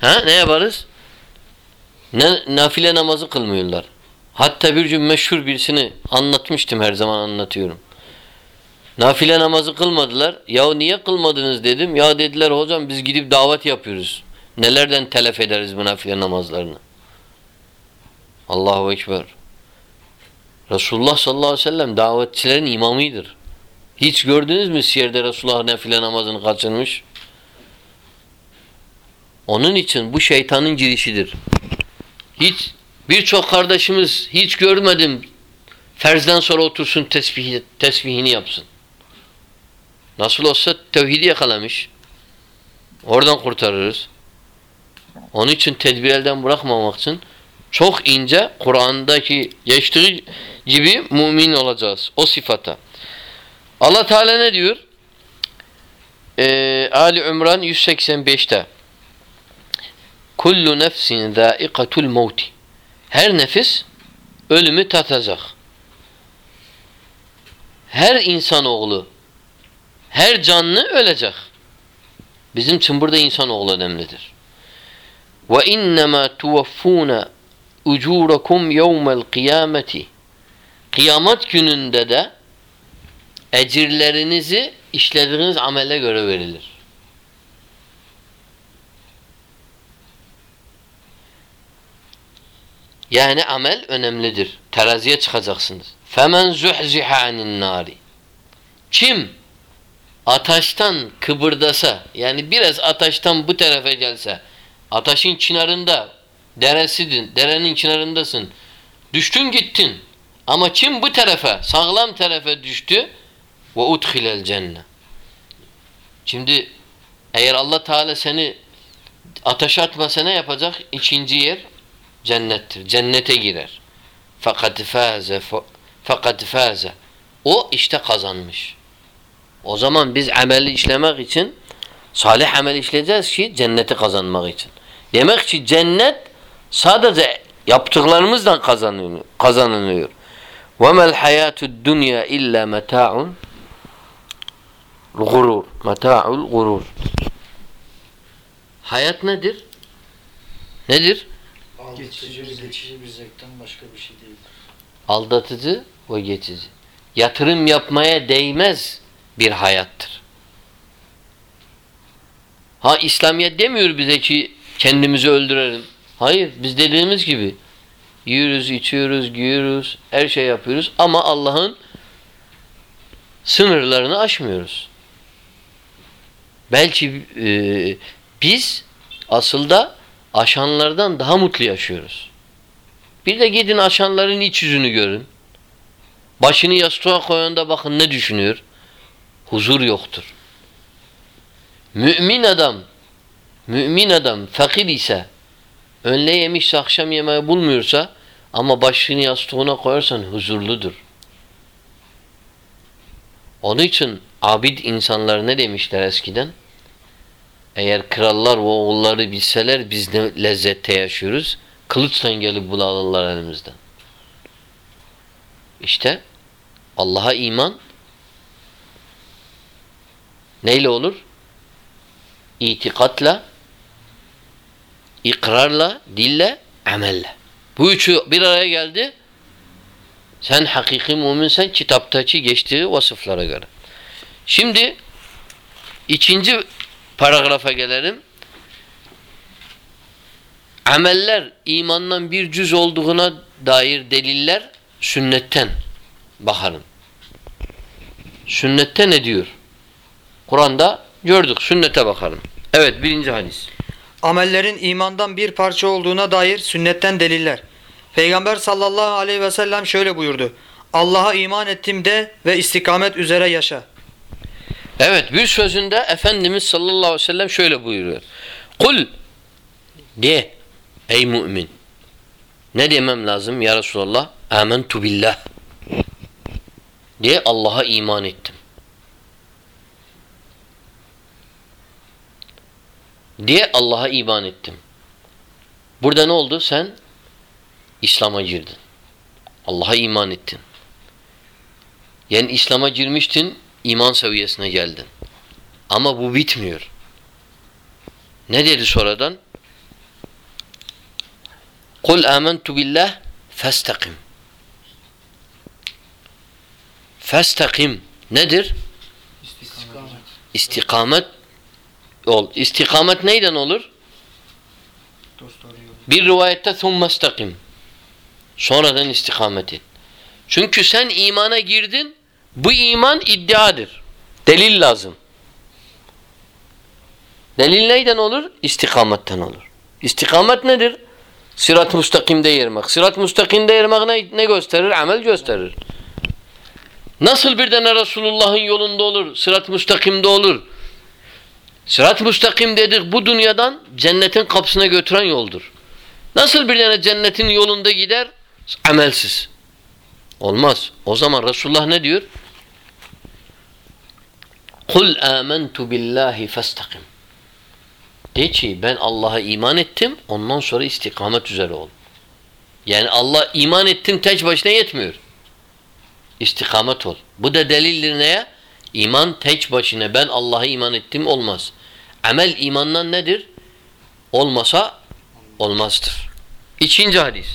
Ha ne yaparız? Ne nafile namazı kılmıyorlar. Hatta bir gün meşhur birisini anlatmıştım her zaman anlatıyorum. Nafile namazı kılmadılar. Ya niye kılmadınız dedim. Ya dediler hocam biz gidip davet yapıyoruz. Nelerden telef ederiz bu nafile namazlarını. Allahu Ekber. Resulullah sallallahu aleyhi ve sellem davetçilerin imamıdır. Hiç gördünüz mü siyerde Resulullah nafile namazını kaçırmış? Onun için bu şeytanın girişidir. Hiç birçok kardeşimiz hiç görmedim ferzden sonra otursun tesbih, tesbihini yapsın. Nasıl olsa tevhidi yakalamış. Oradan kurtarırız. Onun için tedbir elden bırakmamak için çok ince Kur'an'daki geçtiği gibi mümin olacağız. O sıfata. Allah Teala ne diyor? Ee, Ali Ümran 185'te Kullu nefsin zâikatul mevti Her nefis ölümü tatacak. Her insanoğlu her canlı ölecek. Bizim için burada insanoğlu önemlidir. Ve innema tuvaffuna ucurakum yevmel kıyameti. Kıyamet gününde de ecirlerinizi işlediğiniz amele göre verilir. Yani amel önemlidir. Teraziye çıkacaksınız. Femen zuhziha anin nari. Kim ataştan kıbırdasa yani biraz ataştan bu tarafa gelse ataşın çınarında deresidin, derenin çınarındasın. Düştün gittin. Ama kim bu tarafa, sağlam tarafa düştü ve udkhilel cennet. Şimdi eğer Allah Teala seni ateşe atmasa ne yapacak? İkinci yer cennettir. Cennete girer. Fakat faze fakat faze. O işte kazanmış. O zaman biz ameli işlemek için salih amel işleyeceğiz ki cenneti kazanmak için. Demek ki cennet sadece yaptıklarımızdan kazanılıyor. kazanılıyor. وَمَا الْحَيَاتُ الدُّنْيَا اِلَّا مَتَاعٌ gurur. Meta'ul gurur. Hayat nedir? Nedir? Geçici bir geçici bir zevkten başka bir şey değildir. Aldatıcı ve geçici. Yatırım yapmaya değmez bir hayattır. Ha İslamiyet demiyor bize ki kendimizi öldürelim. Hayır biz dediğimiz gibi yiyoruz, içiyoruz, giyiyoruz, her şey yapıyoruz ama Allah'ın sınırlarını aşmıyoruz. Belki e, biz aslında aşanlardan daha mutlu yaşıyoruz. Bir de gidin aşanların iç yüzünü görün. Başını yastığa koyanda bakın ne düşünüyor. Huzur yoktur. Mümin adam mümin adam fakir ise önle yemişse akşam yemeği bulmuyorsa ama başını yastığına koyarsan huzurludur. Onun için abid insanlar ne demişler eskiden? Eğer krallar ve oğulları bilseler biz ne lezzette yaşıyoruz. Kılıçla gelip bunu alırlar elimizden. İşte Allah'a iman neyle olur? İtikatla, ikrarla, dille, amelle. Bu üçü bir araya geldi. Sen hakiki müminsen kitaptaki geçtiği vasıflara göre. Şimdi ikinci paragrafa gelelim. Ameller imandan bir cüz olduğuna dair deliller sünnetten bakalım. Sünnette ne diyor? Kur'an'da gördük. Sünnete bakalım. Evet birinci hadis. Amellerin imandan bir parça olduğuna dair sünnetten deliller. Peygamber sallallahu aleyhi ve sellem şöyle buyurdu. Allah'a iman ettim de ve istikamet üzere yaşa. Evet bir sözünde Efendimiz sallallahu aleyhi ve sellem şöyle buyuruyor. Kul de ey mümin. Ne demem lazım ya Resulallah? Amentu billah. Diye Allah'a iman ettim. Diye Allah'a iman ettim. Burada ne oldu? Sen İslam'a girdin. Allah'a iman ettin. Yani İslam'a girmiştin, iman seviyesine geldin. Ama bu bitmiyor. Ne dedi sonradan? Kul amentu billah festakim. Festakim nedir? İstikamet. İstikamet ol. İstikamet neyden olur? Bir rivayette thumme istakim. Sonradan istikamet et. Çünkü sen imana girdin, bu iman iddiadır. Delil lazım. Delil neyden olur? İstikametten olur. İstikamet nedir? Sırat-ı müstakimde yermek. Sırat-ı müstakimde yermek ne, ne gösterir? Amel gösterir. Nasıl bir tane Resulullah'ın yolunda olur? Sırat-ı müstakimde olur. Sırat-ı müstakim dedik bu dünyadan cennetin kapısına götüren yoldur. Nasıl bir tane cennetin yolunda gider? Amelsiz. Olmaz. O zaman Resulullah ne diyor? Kul amentu billahi festakim. De ki ben Allah'a iman ettim ondan sonra istikamet üzere ol. Yani Allah iman ettim tek başına yetmiyor. İstikamet ol. Bu da delildir neye? İman tek başına ben Allah'a iman ettim olmaz. Amel imandan nedir? Olmasa olmazdır. İkinci hadis.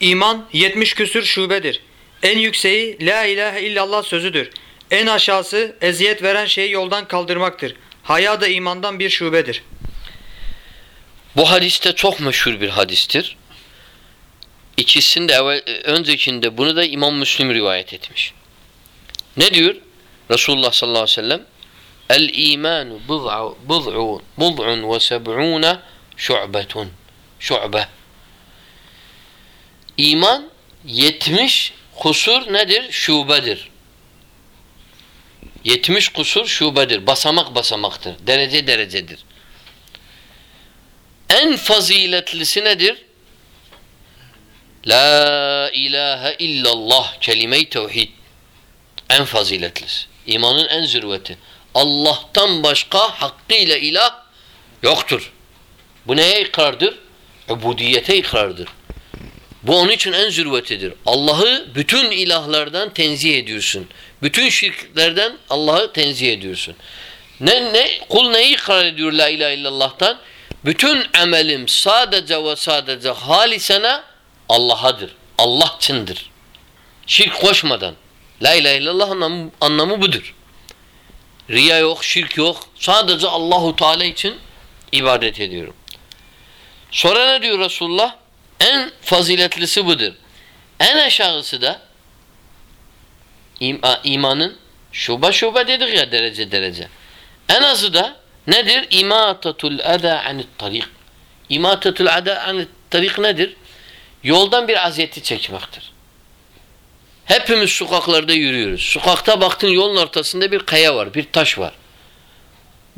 İman 70 küsür şubedir. En yükseği la ilahe illallah sözüdür. En aşağısı eziyet veren şeyi yoldan kaldırmaktır. Haya da imandan bir şubedir. Bu hadiste çok meşhur bir hadistir. İkisinde evvel, öncekinde bunu da İmam Müslim rivayet etmiş. Ne diyor? Resulullah sallallahu aleyhi ve sellem El imanu bid'u bid'un ve seb'une şu'betun. Şu'be. İman 70 kusur nedir? Şubedir. 70 kusur şubedir. Basamak basamaktır. Derece derecedir. En faziletlisi nedir? La ilahe illallah kelime-i tevhid. En faziletlisi. İmanın en zirveti. Allah'tan başka hakkıyla ilah yoktur. Bu neye ikrardır? Ubudiyete ikrardır. Bu onun için en zirvetidir. Allah'ı bütün ilahlardan tenzih ediyorsun. Bütün şirklerden Allah'ı tenzih ediyorsun. Ne ne kul neyi ikrar ediyor la ilahe illallah'tan? Bütün amelim sadece ve sadece halisene Allah'adır. Allah içindir. Şirk koşmadan. La ilahe illallah anlamı, anlamı budur. Riya yok, şirk yok. Sadece Allahu Teala için ibadet ediyorum. Sonra ne diyor Resulullah? En faziletlisi budur. En aşağısı da im imanın şube şube dedik ya derece derece. En azı da nedir? İmatatul ada anit tarik. İmatatul ada anit tarik nedir? Yoldan bir aziyeti çekmektir. Hepimiz sokaklarda yürüyoruz. Sokakta baktın yolun ortasında bir kaya var, bir taş var.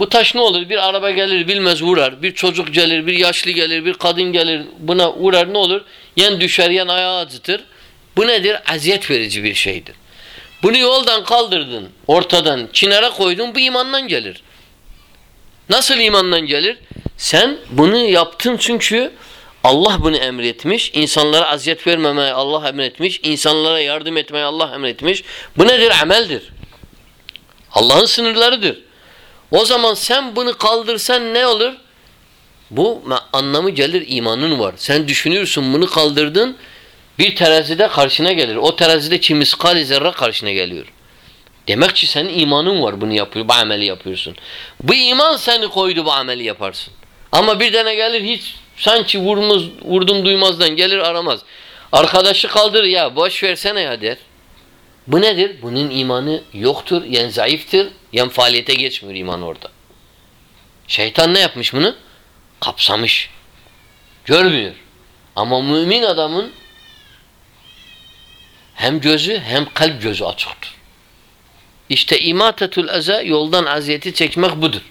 Bu taş ne olur? Bir araba gelir bilmez vurar. Bir çocuk gelir, bir yaşlı gelir, bir kadın gelir buna vurar ne olur? Yen düşer, yen ayağı acıtır. Bu nedir? Aziyet verici bir şeydir. Bunu yoldan kaldırdın, ortadan çinere koydun bu imandan gelir. Nasıl imandan gelir? Sen bunu yaptın çünkü Allah bunu emretmiş. İnsanlara aziyet vermemeyi Allah emretmiş. İnsanlara yardım etmeyi Allah emretmiş. Bu nedir? Ameldir. Allah'ın sınırlarıdır. O zaman sen bunu kaldırsan ne olur? Bu anlamı gelir imanın var. Sen düşünüyorsun bunu kaldırdın bir terazide karşına gelir. O terazide çimiskal zerre karşına geliyor. Demek ki senin imanın var bunu yapıyor, bu ameli yapıyorsun. Bu iman seni koydu bu ameli yaparsın. Ama bir tane gelir hiç sanki vurmaz, vurdum duymazdan gelir aramaz. Arkadaşı kaldır ya boş versene ya der. Bu nedir? Bunun imanı yoktur, yani zayıftır, yani faaliyete geçmiyor iman orada. Şeytan ne yapmış bunu? Kapsamış. Görmüyor. Ama mümin adamın hem gözü hem kalp gözü açıktır. İşte imatetul eza yoldan aziyeti çekmek budur.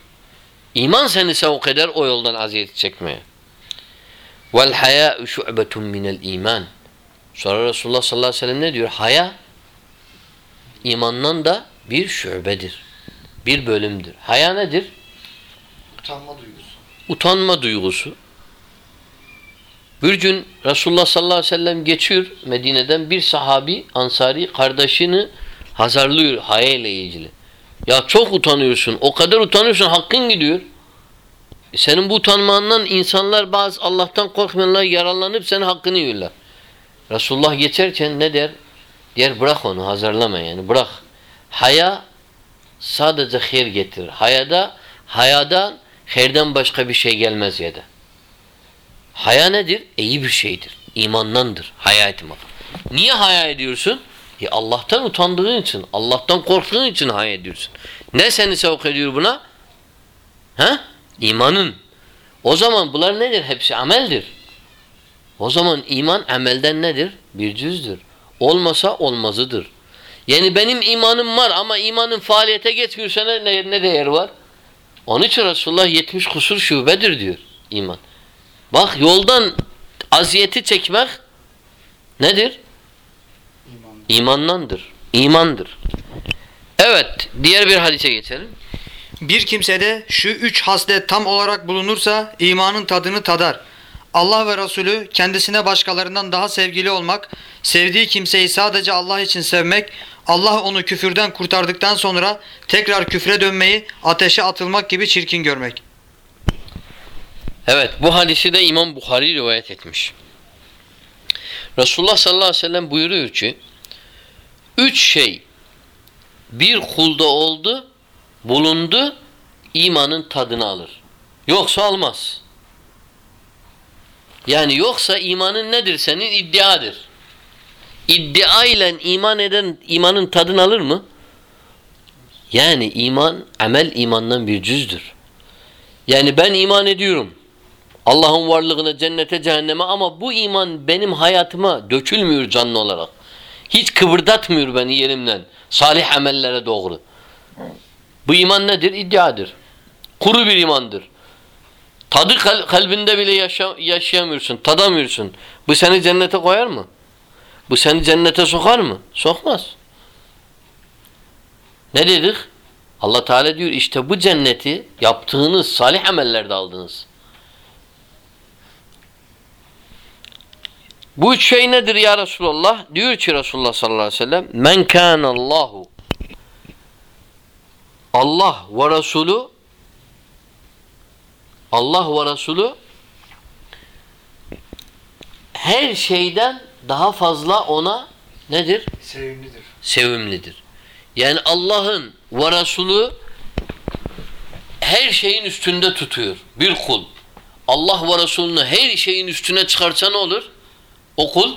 İman seni sevk eder o yoldan aziyeti çekmeye. Vel hayâ'u şu'betun minel iman. Sonra Resulullah sallallahu aleyhi ve sellem ne diyor? Haya imandan da bir şöbedir. Bir bölümdür. Haya nedir? Utanma duygusu. Utanma duygusu. Bir gün Resulullah sallallahu aleyhi ve sellem geçiyor Medine'den bir sahabi ansari kardeşini hazırlıyor haya ile ilgili. Ya çok utanıyorsun. O kadar utanıyorsun hakkın gidiyor. E Senin bu utanmandan insanlar bazı Allah'tan korkmayanlar yararlanıp senin hakkını yiyorlar. Resulullah geçerken ne der? Der bırak onu hazırlama yani bırak. Haya sadece hayır getirir. Hayada hayadan hayırdan başka bir şey gelmez ya da. Haya nedir? İyi bir şeydir. İmandandır. Haya etmek. Niye haya ediyorsun? E Allah'tan utandığın için, Allah'tan korktuğun için haya ediyorsun. Ne seni sevk ediyor buna? Ha? İmanın. O zaman bunlar nedir? Hepsi ameldir. O zaman iman amelden nedir? Bir cüzdür. Olmasa olmazıdır. Yani benim imanım var ama imanın faaliyete geçmiyorsa ne, ne, değer var? Onun için Resulullah 70 kusur şubedir diyor iman. Bak yoldan aziyeti çekmek nedir? İman. İmandandır. İmandır. Evet. Diğer bir hadise geçelim. Bir kimsede şu üç haslet tam olarak bulunursa imanın tadını tadar. Allah ve Resulü kendisine başkalarından daha sevgili olmak, sevdiği kimseyi sadece Allah için sevmek, Allah onu küfürden kurtardıktan sonra tekrar küfre dönmeyi, ateşe atılmak gibi çirkin görmek. Evet. Bu hadisi de İmam Bukhari rivayet etmiş. Resulullah sallallahu aleyhi ve sellem buyuruyor ki üç şey bir kulda oldu, bulundu, imanın tadını alır. Yoksa almaz. Yani yoksa imanın nedir senin? iddiadır. İddia ile iman eden imanın tadını alır mı? Yani iman, amel imandan bir cüzdür. Yani ben iman ediyorum. Allah'ın varlığına, cennete, cehenneme ama bu iman benim hayatıma dökülmüyor canlı olarak. Hiç kıvırdatmıyor beni yerimden. Salih amellere doğru. Bu iman nedir? İddiadır. Kuru bir imandır. Tadı kal- kalbinde bile yaşa- yaşayamıyorsun, tadamıyorsun. Bu seni cennete koyar mı? Bu seni cennete sokar mı? Sokmaz. Ne dedik? Allah Teala diyor işte bu cenneti yaptığınız salih amellerde aldınız. Bu üç şey nedir ya Resulallah? Diyor ki Resulullah sallallahu aleyhi ve sellem Men kânallahu Allah ve Resulü Allah ve Resulü her şeyden daha fazla ona nedir? Sevimlidir. Sevimlidir. Yani Allah'ın ve Resulü her şeyin üstünde tutuyor. Bir kul. Allah ve Resulünü her şeyin üstüne çıkarsa ne olur? O kul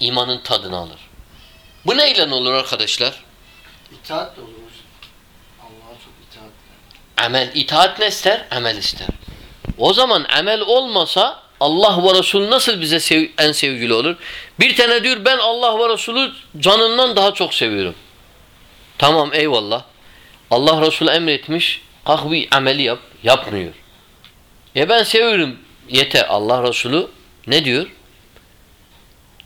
imanın tadını alır. Bu neyle olur arkadaşlar? İtaat olur hocam. Allah'a çok itaat. Amel, itaat ne ister? Amel ister. O zaman amel olmasa Allah ve Resulü nasıl bize sev- en sevgili olur? Bir tane diyor ben Allah ve Resulü canımdan daha çok seviyorum. Tamam eyvallah. Allah Resulü emretmiş. Kalk bir ameli yap. Yapmıyor. E ben seviyorum. Yeter. Allah Resulü ne diyor?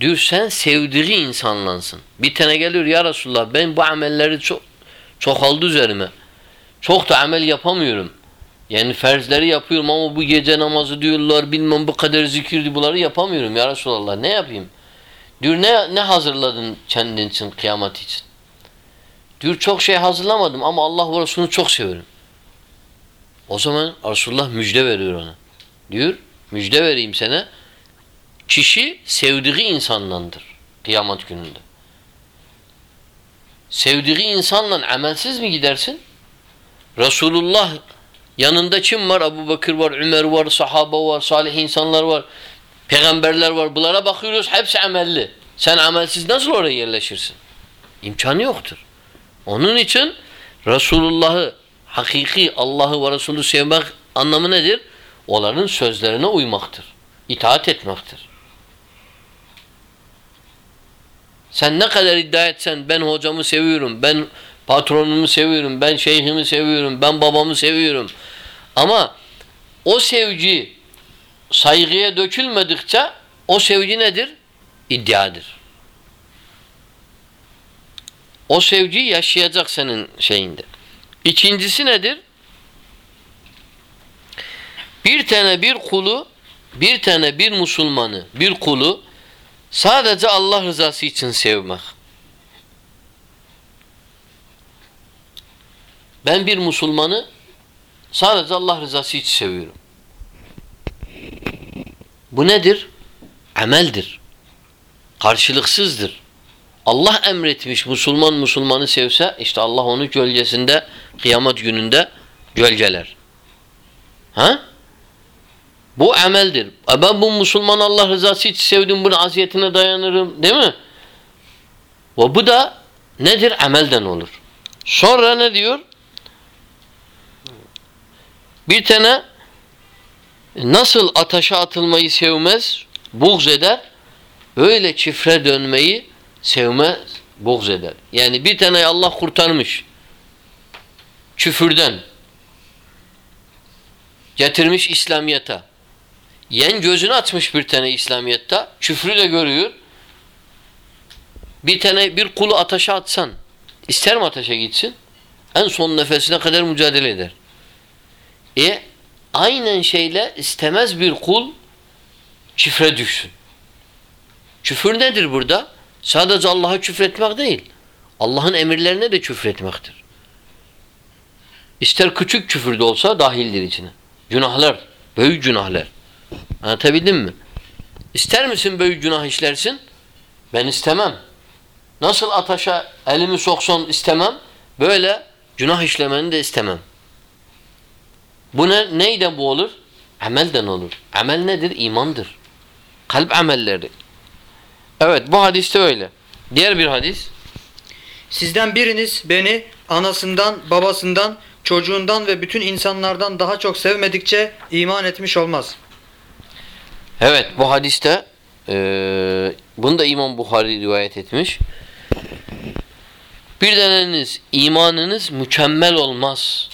Diyor sen sevdiği insanlansın. Bir tane geliyor ya Resulullah ben bu amelleri çok çok aldı üzerime. Çok da amel yapamıyorum. Yani ferzleri yapıyorum ama bu gece namazı diyorlar bilmem bu kadar zikirdi bunları yapamıyorum ya Resulallah ne yapayım? Diyor ne, ne hazırladın kendin için kıyamet için? Diyor çok şey hazırlamadım ama Allah ve Resulü'nü çok seviyorum. O zaman Resulullah müjde veriyor ona. Diyor müjde vereyim sana. Kişi sevdiği insanlandır kıyamet gününde. Sevdiği insanla amelsiz mi gidersin? Resulullah yanında kim var? Abu Bakır var, Ömer var, sahaba var, salih insanlar var, peygamberler var. Bunlara bakıyoruz hepsi amelli. Sen amelsiz nasıl oraya yerleşirsin? İmkanı yoktur. Onun için Resulullah'ı hakiki Allah'ı ve Resulü sevmek anlamı nedir? Onların sözlerine uymaktır. İtaat etmektir. Sen ne kadar iddia etsen ben hocamı seviyorum, ben patronumu seviyorum, ben şeyhimi seviyorum, ben babamı seviyorum. Ama o sevgi saygıya dökülmedikçe o sevgi nedir? İddiadır. O sevgi yaşayacak senin şeyinde. İkincisi nedir? Bir tane bir kulu, bir tane bir Müslümanı, bir kulu sadece Allah rızası için sevmek. Ben bir Müslümanı sadece Allah rızası için seviyorum. Bu nedir? Ameldir. Karşılıksızdır. Allah emretmiş Müslüman Müslümanı sevse işte Allah onu gölgesinde kıyamet gününde gölgeler. Ha? Bu ameldir. E ben bu Müslüman Allah rızası için sevdim bunu aziyetine dayanırım değil mi? Ve bu da nedir? Amelden olur. Sonra ne diyor? Bir tane nasıl ataşa atılmayı sevmez, buğz eder, öyle çifre dönmeyi sevmez, buğz eder. Yani bir tane Allah kurtarmış küfürden getirmiş İslamiyet'e. Yen gözünü açmış bir tane İslamiyet'te, küfrü de görüyor. Bir tane bir kulu ateşe atsan, ister mi ateşe gitsin? En son nefesine kadar mücadele eder. E aynen şeyle istemez bir kul küfre düşsün. Küfür nedir burada? Sadece Allah'a küfretmek değil. Allah'ın emirlerine de küfretmektir. İster küçük küfür de olsa dahildir içine. Günahlar, büyük günahlar. Anlatabildim mi? İster misin büyük günah işlersin? Ben istemem. Nasıl ataşa elimi sokson istemem, böyle günah işlemeni de istemem. Bu ne, neyden bu olur? Amelden olur. Amel nedir? İmandır. Kalp amelleri. Evet bu hadiste öyle. Diğer bir hadis. Sizden biriniz beni anasından, babasından, çocuğundan ve bütün insanlardan daha çok sevmedikçe iman etmiş olmaz. Evet bu hadiste eee bunu da İmam Bukhari rivayet etmiş. Bir deneniz imanınız mükemmel olmaz.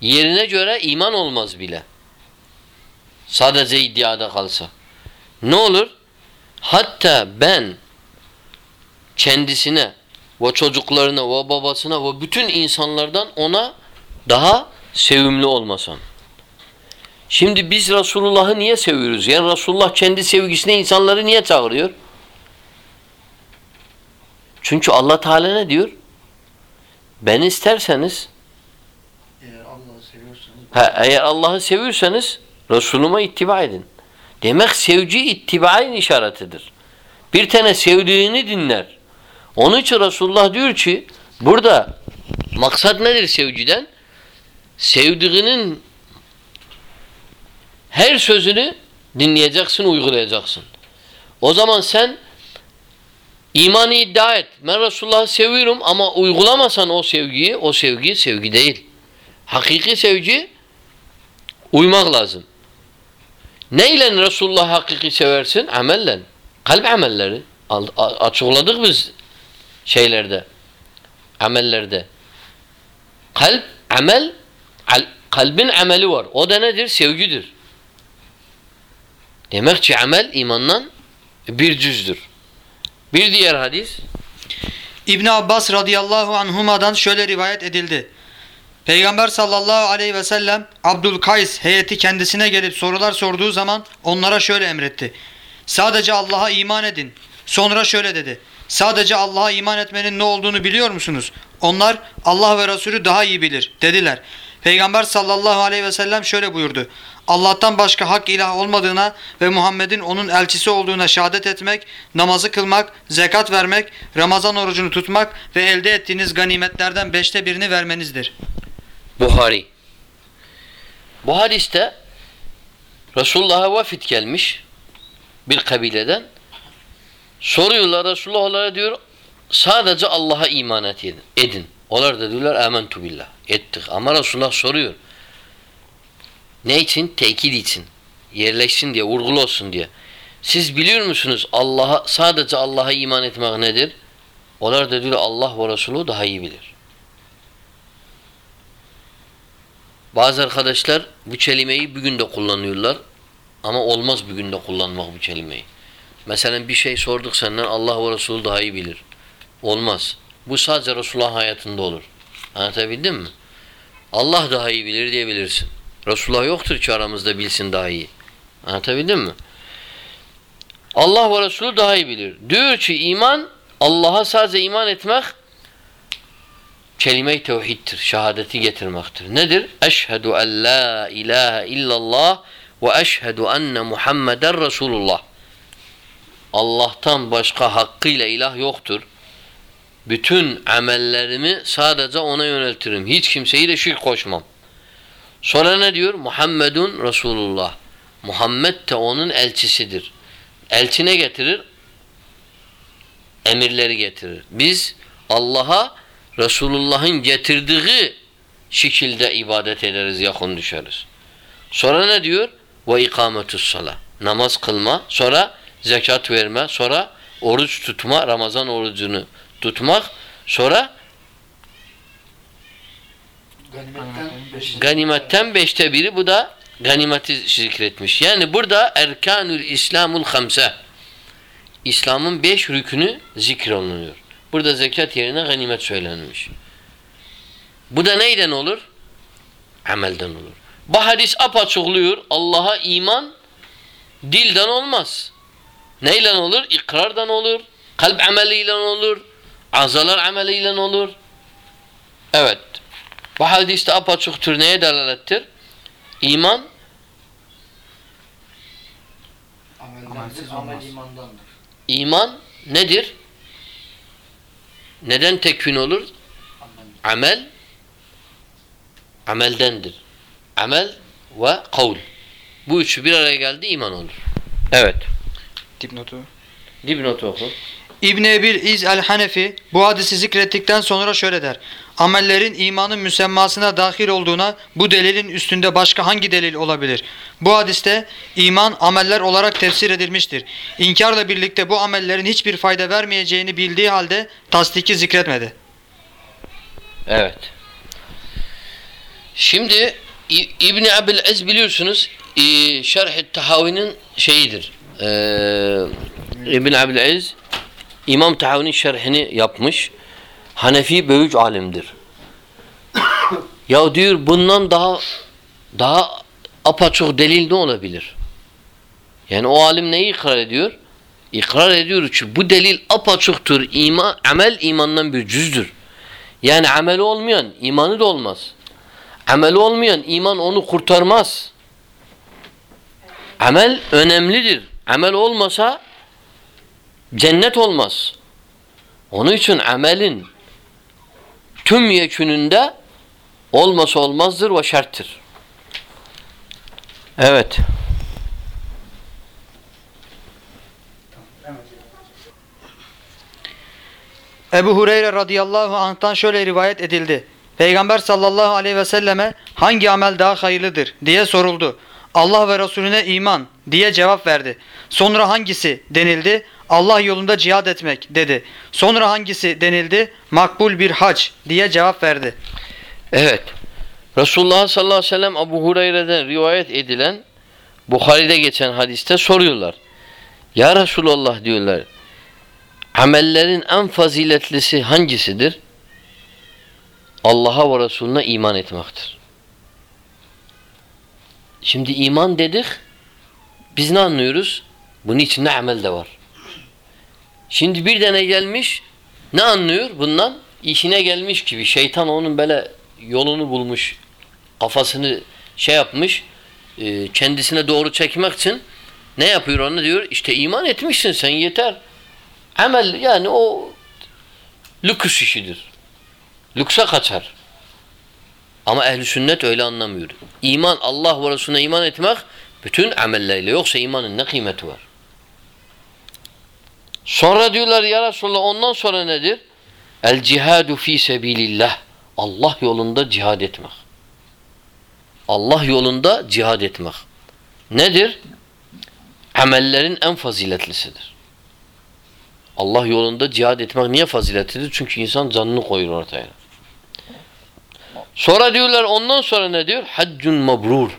Yerine göre iman olmaz bile. Sadece iddiada kalsa. Ne olur? Hatta ben kendisine ve çocuklarına ve babasına ve bütün insanlardan ona daha sevimli olmasam. Şimdi biz Resulullah'ı niye seviyoruz? Yani Resulullah kendi sevgisine insanları niye çağırıyor? Çünkü Allah Teala ne diyor? Ben isterseniz ha, eğer Allah'ı seviyorsanız Resulüme ittiba edin. Demek sevgi ittibain işaretidir. Bir tane sevdiğini dinler. Onun için Resulullah diyor ki burada maksat nedir sevgiden? Sevdiğinin her sözünü dinleyeceksin, uygulayacaksın. O zaman sen imanı iddia et. Ben Resulullah'ı seviyorum ama uygulamasan o sevgiyi, o sevgi sevgi değil. Hakiki sevgi uymak lazım. Neyle Resulullah hakiki seversin? Amelle. Kalp amelleri. Açıkladık biz şeylerde. Amellerde. Kalp, amel, al- kalbin ameli var. O da nedir? Sevgidir. Demek ki amel imandan bir cüzdür. Bir diğer hadis. İbn Abbas radıyallahu anhuma'dan şöyle rivayet edildi. Peygamber sallallahu aleyhi ve sellem Abdülkays heyeti kendisine gelip sorular sorduğu zaman onlara şöyle emretti. Sadece Allah'a iman edin. Sonra şöyle dedi. Sadece Allah'a iman etmenin ne olduğunu biliyor musunuz? Onlar Allah ve Resulü daha iyi bilir dediler. Peygamber sallallahu aleyhi ve sellem şöyle buyurdu. Allah'tan başka hak ilah olmadığına ve Muhammed'in onun elçisi olduğuna şehadet etmek, namazı kılmak, zekat vermek, Ramazan orucunu tutmak ve elde ettiğiniz ganimetlerden beşte birini vermenizdir. Buhari. Bu hadiste Resulullah'a vafit gelmiş bir kabileden. Soruyorlar Resulullah onlara diyor sadece Allah'a iman edin. edin. Onlar da diyorlar amentu billah. Ettik. Ama Resulullah soruyor. Ne için? Tekit için. Yerleşsin diye, vurgulu olsun diye. Siz biliyor musunuz Allah'a sadece Allah'a iman etmek nedir? Onlar da diyor Allah ve Resulü daha iyi bilir. Bazı arkadaşlar bu kelimeyi bugün de kullanıyorlar. Ama olmaz bugün de kullanmak bu kelimeyi. Mesela bir şey sorduk senden Allah ve Resulü daha iyi bilir. Olmaz. Bu sadece Resulullah hayatında olur. Anlatabildim mi? Allah daha iyi bilir diyebilirsin. Resulullah yoktur ki aramızda bilsin daha iyi. Anlatabildim mi? Allah ve Resulü daha iyi bilir. Diyor ki iman Allah'a sadece iman etmek kelime-i tevhiddir. Şehadeti getirmektir. Nedir? Eşhedü en la ilahe illallah ve eşhedü enne Muhammeden Resulullah. Allah'tan başka hakkıyla ilah yoktur. Bütün amellerimi sadece ona yöneltirim. Hiç kimseyi de şirk koşmam. Sonra ne diyor? Muhammedun Resulullah. Muhammed de onun elçisidir. Elçi ne getirir? Emirleri getirir. Biz Allah'a Resulullah'ın getirdiği şekilde ibadet ederiz, yakın düşeriz. Sonra ne diyor? Ve ikametus sala. Namaz kılma, sonra zekat verme, sonra oruç tutma, Ramazan orucunu tutmak, sonra Ganimetten beşinci. ganimetten beşte biri bu da ganimeti zikretmiş. Yani burada erkanül İslamul hamse. İslam'ın beş rükünü zikrolunuyor. Burada zekat yerine ganimet söylenmiş. Bu da neyden olur? Amelden olur. Bu hadis apaçıklıyor. Allah'a iman dilden olmaz. Neyle olur? İkrardan olur. Kalp ameliyle olur. Azalar ameliyle olur. Evet. Bu hadiste apaçıktır. Neye delalettir? İman Ameldendir, amel imandandır. İman nedir? Neden tekvin olur? Amel. Amel ameldendir. Amel ve kavl. Bu üçü bir araya geldi iman olur. Evet. Dipnotu. Dipnotu oku. İbn Ebil İz el-Hanefi bu hadisi zikrettikten sonra şöyle der. Amellerin imanın müsemmasına dahil olduğuna bu delilin üstünde başka hangi delil olabilir? Bu hadiste iman ameller olarak tefsir edilmiştir. İnkarla birlikte bu amellerin hiçbir fayda vermeyeceğini bildiği halde tasdiki zikretmedi. Evet. Şimdi İ- İbni Abil Ez biliyorsunuz Şerh-i Tahavi'nin şeyidir. Ee, İbni Abil Ez İmam Tahavi'nin şerhini yapmış. Hanefi büyük alimdir. ya diyor bundan daha daha apaçık delil ne olabilir? Yani o alim neyi ikrar ediyor? İkrar ediyor ki bu delil apaçıktır. İman, amel imandan bir cüzdür. Yani ameli olmayan imanı da olmaz. Ameli olmayan iman onu kurtarmaz. Amel önemlidir. Amel olmasa cennet olmaz. Onun için amelin tüm yekününde olması olmazdır ve şarttır. Evet. Ebu Hureyre radıyallahu anh'tan şöyle rivayet edildi. Peygamber sallallahu aleyhi ve selleme hangi amel daha hayırlıdır diye soruldu. Allah ve Resulüne iman diye cevap verdi. Sonra hangisi denildi? Allah yolunda cihad etmek dedi. Sonra hangisi denildi? Makbul bir hac diye cevap verdi. Evet. Resulullah sallallahu aleyhi ve sellem Abu Hureyre'den rivayet edilen Bukhari'de geçen hadiste soruyorlar. Ya Resulallah diyorlar. Amellerin en faziletlisi hangisidir? Allah'a ve Resulüne iman etmektir. Şimdi iman dedik. Biz ne anlıyoruz? Bunun içinde amel de var. Şimdi bir tane gelmiş ne anlıyor bundan? İşine gelmiş gibi. Şeytan onun böyle yolunu bulmuş. Kafasını şey yapmış. e, Kendisine doğru çekmek için ne yapıyor onu diyor? İşte iman etmişsin sen yeter. Amel yani o lüks işidir. Lükse kaçar. Ama ehli sünnet öyle anlamıyor. İman Allah ve Resulüne iman etmek bütün amelleriyle. Yoksa imanın ne kıymeti var? Sonra diyorlar ya Resulallah ondan sonra nedir? El cihadu fi sebilillah. Allah yolunda cihad etmek. Allah yolunda cihad etmek. Nedir? Amellerin en faziletlisidir. Allah yolunda cihad etmek niye faziletlidir? Çünkü insan canını koyuyor ortaya. Sonra diyorlar ondan sonra ne diyor? Haccun mabrur.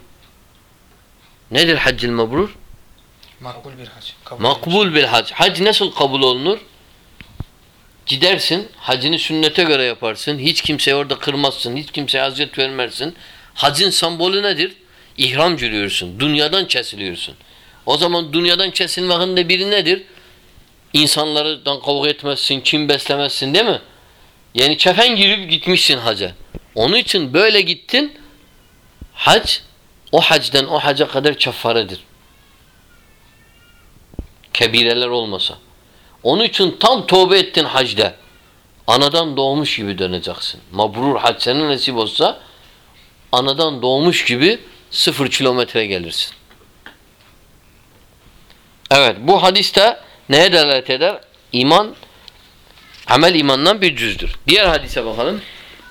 Nedir haccül mabrur? Makbul bir hac. Makbul bil hac. Hac nasıl kabul olunur? Gidersin, hacını sünnete göre yaparsın. Hiç kimseyi orada kırmazsın. Hiç kimseye aziyet vermezsin. Hacın sembolü nedir? İhram cürüyorsun. Dünyadan kesiliyorsun. O zaman dünyadan kesilmenin de biri nedir? İnsanlardan kavga etmezsin, kim beslemezsin değil mi? Yani kefen girip gitmişsin haca. Onun için böyle gittin. Hac, o hacden o haca kadar kefaredir kebireler olmasa. Onun için tam tövbe ettin hacda. Anadan doğmuş gibi döneceksin. Mabrur hac senin nasip olsa anadan doğmuş gibi sıfır kilometre gelirsin. Evet bu hadiste neye delalet eder? İman, amel imandan bir cüzdür. Diğer hadise bakalım.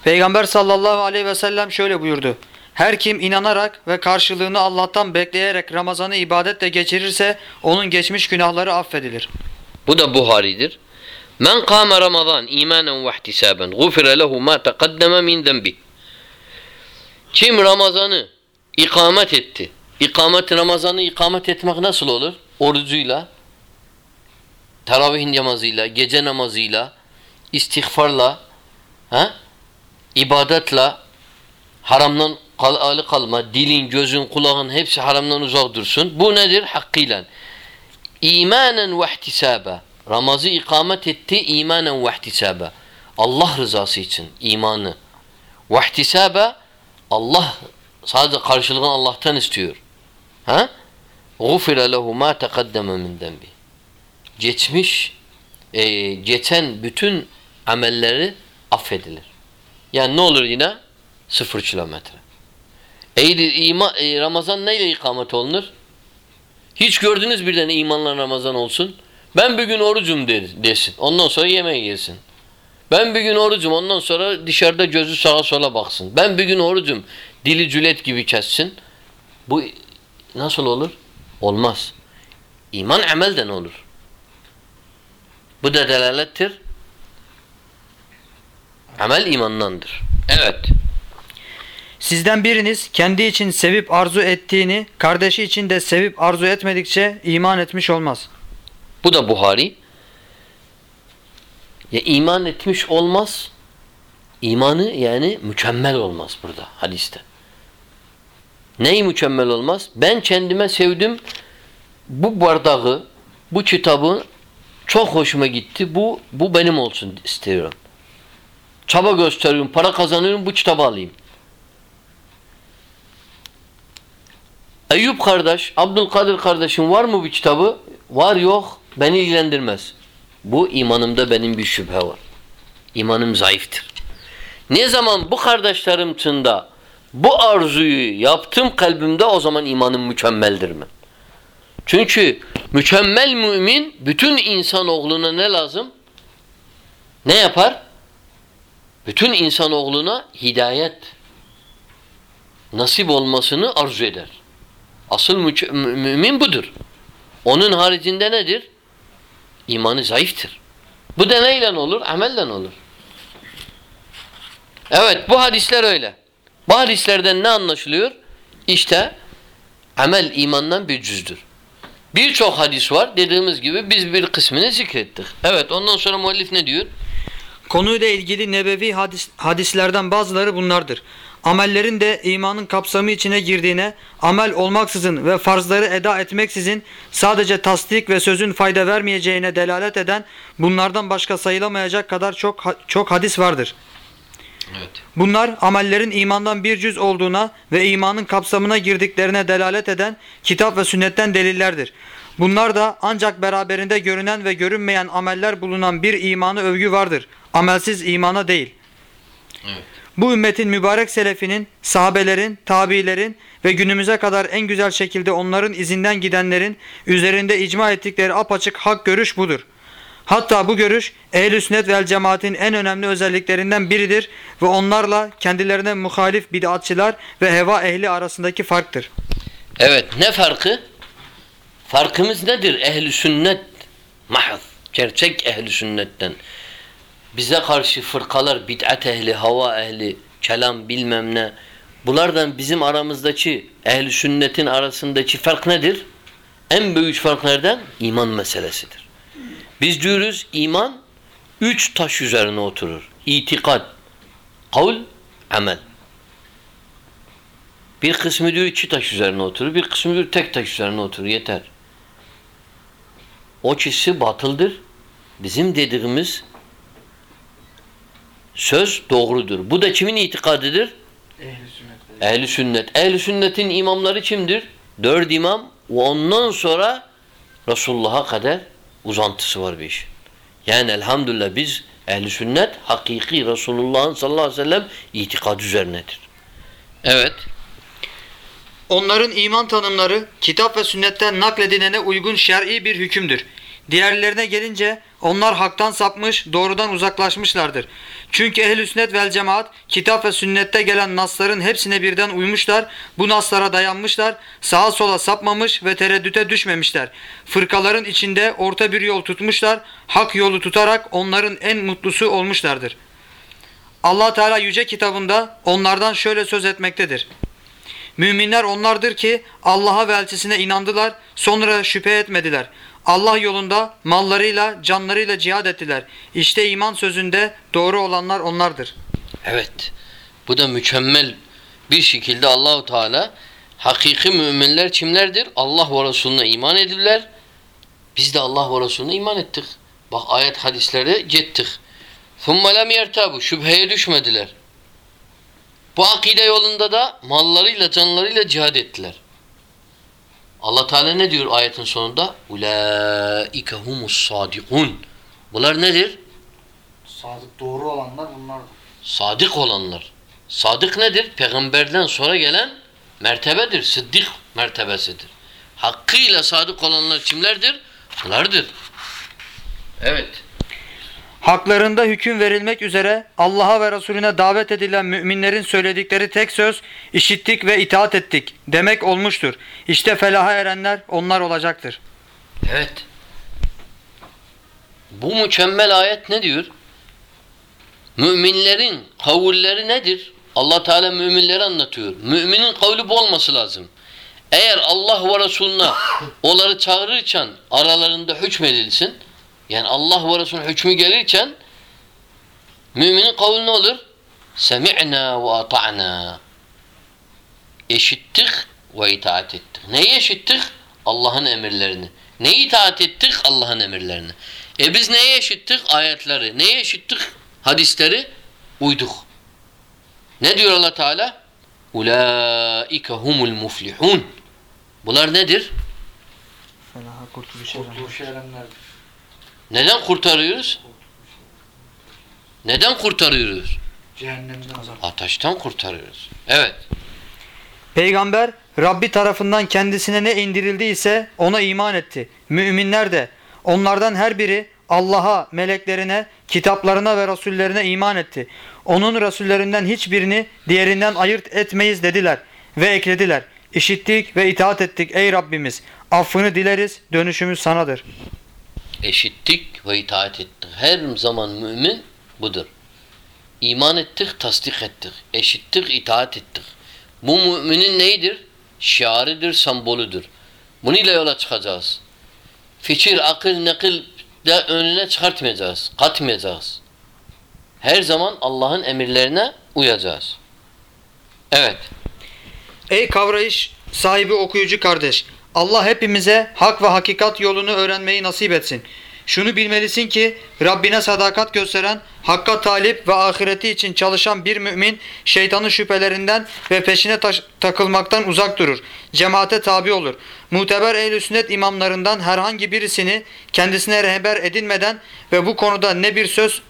Peygamber sallallahu aleyhi ve sellem şöyle buyurdu. Her kim inanarak ve karşılığını Allah'tan bekleyerek Ramazan'ı ibadetle geçirirse onun geçmiş günahları affedilir. Bu da Buhari'dir. Men kâme Ramazan imanen ve ihtisaben gufire lehu ma teqaddeme min zenbi. Kim Ramazan'ı ikamet etti. İkamet Ramazan'ı ikamet etmek nasıl olur? Orucuyla, teravih namazıyla, gece namazıyla, istiğfarla, ha? ibadetle, haramdan kal alı kalma, dilin, gözün, kulağın hepsi haramdan uzak dursun. Bu nedir? Hakkıyla. İmanen ve ihtisaba. Ramazı ikamet etti imanen ve ihtisaba. Allah rızası için imanı. Ve ihtisaba Allah sadece karşılığını Allah'tan istiyor. Ha? Gufire lehu ma teqaddeme min dembi. Geçmiş e, geçen bütün amelleri affedilir. Yani ne olur yine? Sıfır kilometre. Eydir, ima, e, Ramazan neyle ikamet olunur? Hiç gördünüz birden imanla Ramazan olsun. Ben bir gün orucum de, desin. Ondan sonra yemeği yesin. Ben bir gün orucum ondan sonra dışarıda gözü sağa sola baksın. Ben bir gün orucum dili cület gibi kessin. Bu nasıl olur? Olmaz. İman amelden olur. Bu da delalettir. Amel imandandır. Evet. Sizden biriniz kendi için sevip arzu ettiğini kardeşi için de sevip arzu etmedikçe iman etmiş olmaz. Bu da Buhari. Ya iman etmiş olmaz. İmanı yani mükemmel olmaz burada hadiste. Neyi mükemmel olmaz? Ben kendime sevdim. Bu bardağı, bu kitabı çok hoşuma gitti. Bu bu benim olsun istiyorum. Çaba gösteriyorum, para kazanıyorum, bu kitabı alayım. Eyüp kardeş, Abdülkadir kardeşim var mı bu kitabı? Var yok, beni ilgilendirmez. Bu imanımda benim bir şüphe var. İmanım zayıftır. Ne zaman bu kardeşlerim içinde bu arzuyu yaptım kalbimde o zaman imanım mükemmeldir mi? Çünkü mükemmel mümin bütün insanoğluna ne lazım? Ne yapar? Bütün insanoğluna hidayet nasip olmasını arzu eder. Asıl mümin budur. Onun haricinde nedir? İmanı zayıftır. Bu da neyle olur? Amelle olur. Evet bu hadisler öyle. Bu hadislerden ne anlaşılıyor? İşte amel imandan bir cüzdür. Birçok hadis var. Dediğimiz gibi biz bir kısmını zikrettik. Evet ondan sonra muallif ne diyor? Konuyla ilgili nebevi hadis, hadislerden bazıları bunlardır. Amellerin de imanın kapsamı içine girdiğine, amel olmaksızın ve farzları eda etmeksizin sadece tasdik ve sözün fayda vermeyeceğine delalet eden bunlardan başka sayılamayacak kadar çok çok hadis vardır. Evet. Bunlar amellerin imandan bir cüz olduğuna ve imanın kapsamına girdiklerine delalet eden kitap ve sünnetten delillerdir. Bunlar da ancak beraberinde görünen ve görünmeyen ameller bulunan bir imanı övgü vardır. Amelsiz imana değil. Evet. Bu ümmetin mübarek selefinin, sahabelerin, tabiilerin ve günümüze kadar en güzel şekilde onların izinden gidenlerin üzerinde icma ettikleri apaçık hak görüş budur. Hatta bu görüş ehl-i sünnet vel cemaatin en önemli özelliklerinden biridir ve onlarla kendilerine muhalif bid'atçılar ve heva ehli arasındaki farktır. Evet ne farkı? Farkımız nedir? Ehli sünnet mahz. Gerçek ehli sünnetten. Bize karşı fırkalar, bid'at ehli, hava ehli, kelam bilmem ne. Bunlardan bizim aramızdaki ehli sünnetin arasındaki fark nedir? En büyük fark nereden? İman meselesidir. Biz diyoruz iman üç taş üzerine oturur. İtikad, kavl, amel. Bir kısmı diyor iki taş üzerine oturur, bir kısmı diyor tek taş üzerine oturur. Yeter. O kişi batıldır. Bizim dediğimiz söz doğrudur. Bu da kimin itikadıdır? Ehli sünnet. Ehli sünnet. Ehli sünnetin imamları kimdir? Dört imam ve ondan sonra Resulullah'a kadar uzantısı var bir iş. Yani elhamdülillah biz ehli sünnet hakiki Resulullah'ın sallallahu aleyhi ve sellem itikadı üzerinedir. Evet. Onların iman tanımları kitap ve sünnetten nakledilene uygun şer'i bir hükümdür. Diğerlerine gelince onlar haktan sapmış, doğrudan uzaklaşmışlardır. Çünkü ehl-i sünnet vel cemaat kitap ve sünnette gelen nasların hepsine birden uymuşlar, bu naslara dayanmışlar, sağa sola sapmamış ve tereddüte düşmemişler. Fırkaların içinde orta bir yol tutmuşlar, hak yolu tutarak onların en mutlusu olmuşlardır. Allah Teala yüce kitabında onlardan şöyle söz etmektedir. Müminler onlardır ki Allah'a ve elçisine inandılar, sonra şüphe etmediler. Allah yolunda mallarıyla, canlarıyla cihad ettiler. İşte iman sözünde doğru olanlar onlardır. Evet. Bu da mükemmel bir şekilde Allahu Teala hakiki müminler kimlerdir? Allah ve Resulüne iman edirler. Biz de Allah ve Resulüne iman ettik. Bak ayet hadislere gittik. ثُمَّ لَمْ يَرْتَابُ Şüpheye düşmediler. Bu akide yolunda da mallarıyla, canlarıyla cihad ettiler. Allah Teala ne diyor ayetin sonunda? Ulaike humus sadikun. Bunlar nedir? Sadık doğru olanlar bunlardır. Sadık olanlar. Sadık nedir? Peygamberden sonra gelen mertebedir. Sıddık mertebesidir. Hakkıyla sadık olanlar kimlerdir? Bunlardır. Evet. Haklarında hüküm verilmek üzere Allah'a ve Resulüne davet edilen müminlerin söyledikleri tek söz işittik ve itaat ettik demek olmuştur. İşte felaha erenler onlar olacaktır. Evet. Bu mükemmel ayet ne diyor? Müminlerin kavulleri nedir? Allah Teala müminleri anlatıyor. Müminin kavli bu olması lazım. Eğer Allah ve Resulüne onları çağırırken aralarında hükmedilsin. Yani Allah ve Resulü'nün hükmü gelirken müminin kavli ne olur? Semi'na ve ata'na. Eşittik ve itaat ettik. Neyi eşittik? Allah'ın emirlerini. Neyi itaat ettik? Allah'ın emirlerini. E biz neye eşittik? Ayetleri. Neye eşittik? Hadisleri. Uyduk. Ne diyor Allah Teala? Ulaike humul muflihun. Bunlar nedir? Felaha kurtuluş Kurtuluş erenlerdir. Neden kurtarıyoruz? Neden kurtarıyoruz? Cehennemden azap. Ateşten kurtarıyoruz. Evet. Peygamber Rabbi tarafından kendisine ne indirildiyse ona iman etti. Müminler de onlardan her biri Allah'a, meleklerine, kitaplarına ve rasullerine iman etti. Onun rasullerinden hiçbirini diğerinden ayırt etmeyiz dediler ve eklediler. İşittik ve itaat ettik ey Rabbimiz. Affını dileriz, dönüşümüz sanadır. Eşittik ve itaat ettik. Her zaman mümin budur. İman ettik, tasdik ettik. Eşittik, itaat ettik. Bu müminin neydir? Şiarıdır, semboludur. Bununla yola çıkacağız. Fikir, akıl, nakil de önüne çıkartmayacağız. Katmayacağız. Her zaman Allah'ın emirlerine uyacağız. Evet. Ey kavrayış sahibi okuyucu kardeş. Allah hepimize hak ve hakikat yolunu öğrenmeyi nasip etsin. Şunu bilmelisin ki Rabbine sadakat gösteren, hakka talip ve ahireti için çalışan bir mümin şeytanın şüphelerinden ve peşine takılmaktan uzak durur. Cemaate tabi olur. Muteber ehl sünnet imamlarından herhangi birisini kendisine rehber edinmeden ve bu konuda ne bir söz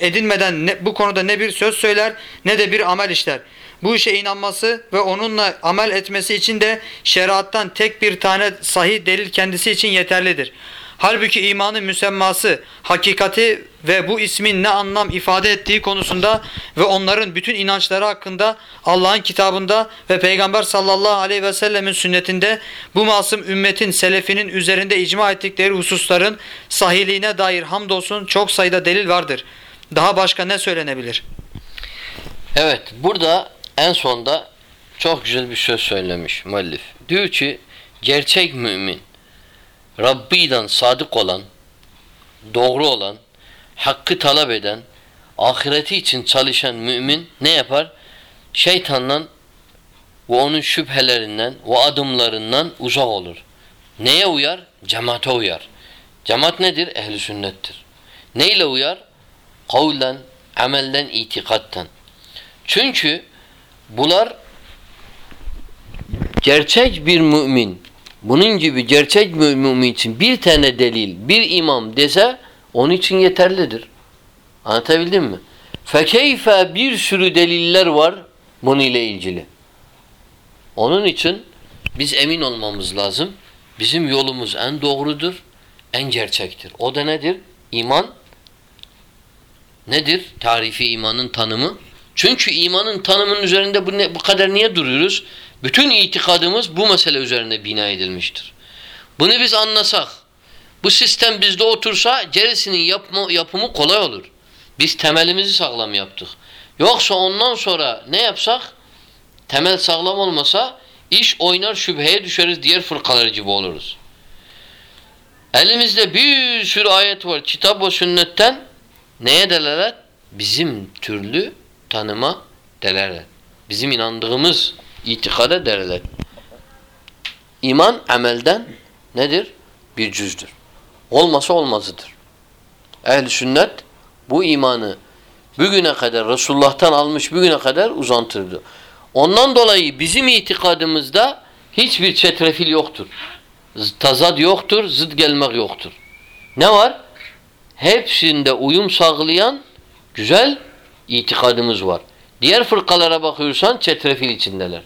edinmeden ne, bu konuda ne bir söz söyler ne de bir amel işler. Bu işe inanması ve onunla amel etmesi için de şeriattan tek bir tane sahih delil kendisi için yeterlidir. Halbuki imanın müsemması, hakikati ve bu ismin ne anlam ifade ettiği konusunda ve onların bütün inançları hakkında Allah'ın kitabında ve Peygamber sallallahu aleyhi ve sellemin sünnetinde bu masum ümmetin selefinin üzerinde icma ettikleri hususların sahiliğine dair hamdolsun çok sayıda delil vardır. Daha başka ne söylenebilir? Evet, burada en sonda çok güzel bir söz söylemiş müellif. Diyor ki, gerçek mümin, Rabbi'den sadık olan, doğru olan, hakkı talep eden, ahireti için çalışan mümin ne yapar? Şeytandan ve onun şüphelerinden ve adımlarından uzak olur. Neye uyar? Cemaate uyar. Cemaat nedir? Ehli sünnettir. Neyle uyar? Kavlen, amelden, itikattan. Çünkü bunlar gerçek bir mümin, bunun gibi gerçek bir mümin için bir tane delil, bir imam dese onun için yeterlidir. Anlatabildim mi? Fekeyfe bir sürü deliller var bununla ilgili. Onun için biz emin olmamız lazım. Bizim yolumuz en doğrudur, en gerçektir. O da nedir? İman nedir? Tarifi imanın tanımı. Çünkü imanın tanımının üzerinde bu, ne, bu kadar niye duruyoruz? Bütün itikadımız bu mesele üzerine bina edilmiştir. Bunu biz anlasak, bu sistem bizde otursa gerisinin yapma, yapımı kolay olur. Biz temelimizi sağlam yaptık. Yoksa ondan sonra ne yapsak? Temel sağlam olmasa iş oynar şüpheye düşeriz diğer fırkalar gibi oluruz. Elimizde bir sürü ayet var kitap ve sünnetten neye delalet? Bizim türlü tanıma delalet. Bizim inandığımız itikada delalet. İman amelden nedir? Bir cüzdür. Olmasa olmazıdır. Ehl-i sünnet bu imanı bugüne kadar Resulullah'tan almış bugüne kadar uzantırdı. Ondan dolayı bizim itikadımızda hiçbir çetrefil yoktur. Tazad yoktur, zıt gelmek yoktur. Ne var? Hepsinde uyum sağlayan güzel itikadımız var. Diğer fırkalara bakıyorsan çetrefil içindeler.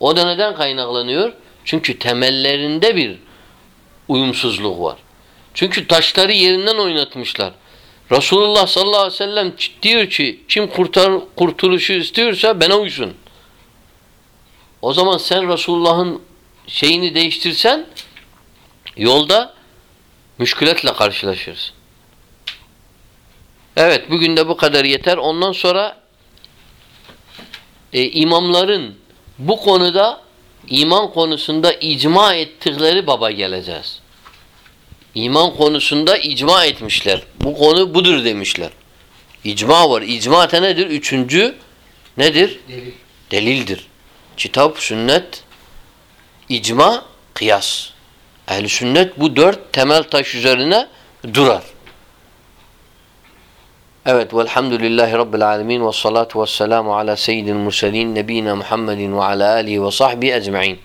O da neden kaynaklanıyor? Çünkü temellerinde bir uyumsuzluk var. Çünkü taşları yerinden oynatmışlar. Resulullah sallallahu aleyhi ve sellem diyor ki kim kurtar, kurtuluşu istiyorsa bana uysun. O zaman sen Resulullah'ın şeyini değiştirsen yolda müşkületle karşılaşırsın. Evet bugün de bu kadar yeter. Ondan sonra e, imamların bu konuda iman konusunda icma ettikleri baba geleceğiz. İman konusunda icma etmişler. Bu konu budur demişler. İcma var. İcma da nedir? Üçüncü nedir? Delil. Delildir. Kitap, sünnet, icma, kıyas. Ehl-i sünnet bu dört temel taş üzerine durar. Evet velhamdülillahi rabbil alemin ve salatu ve selamu ala seyyidil murselin nebina Muhammedin ve ala alihi ve sahbihi ecma'in.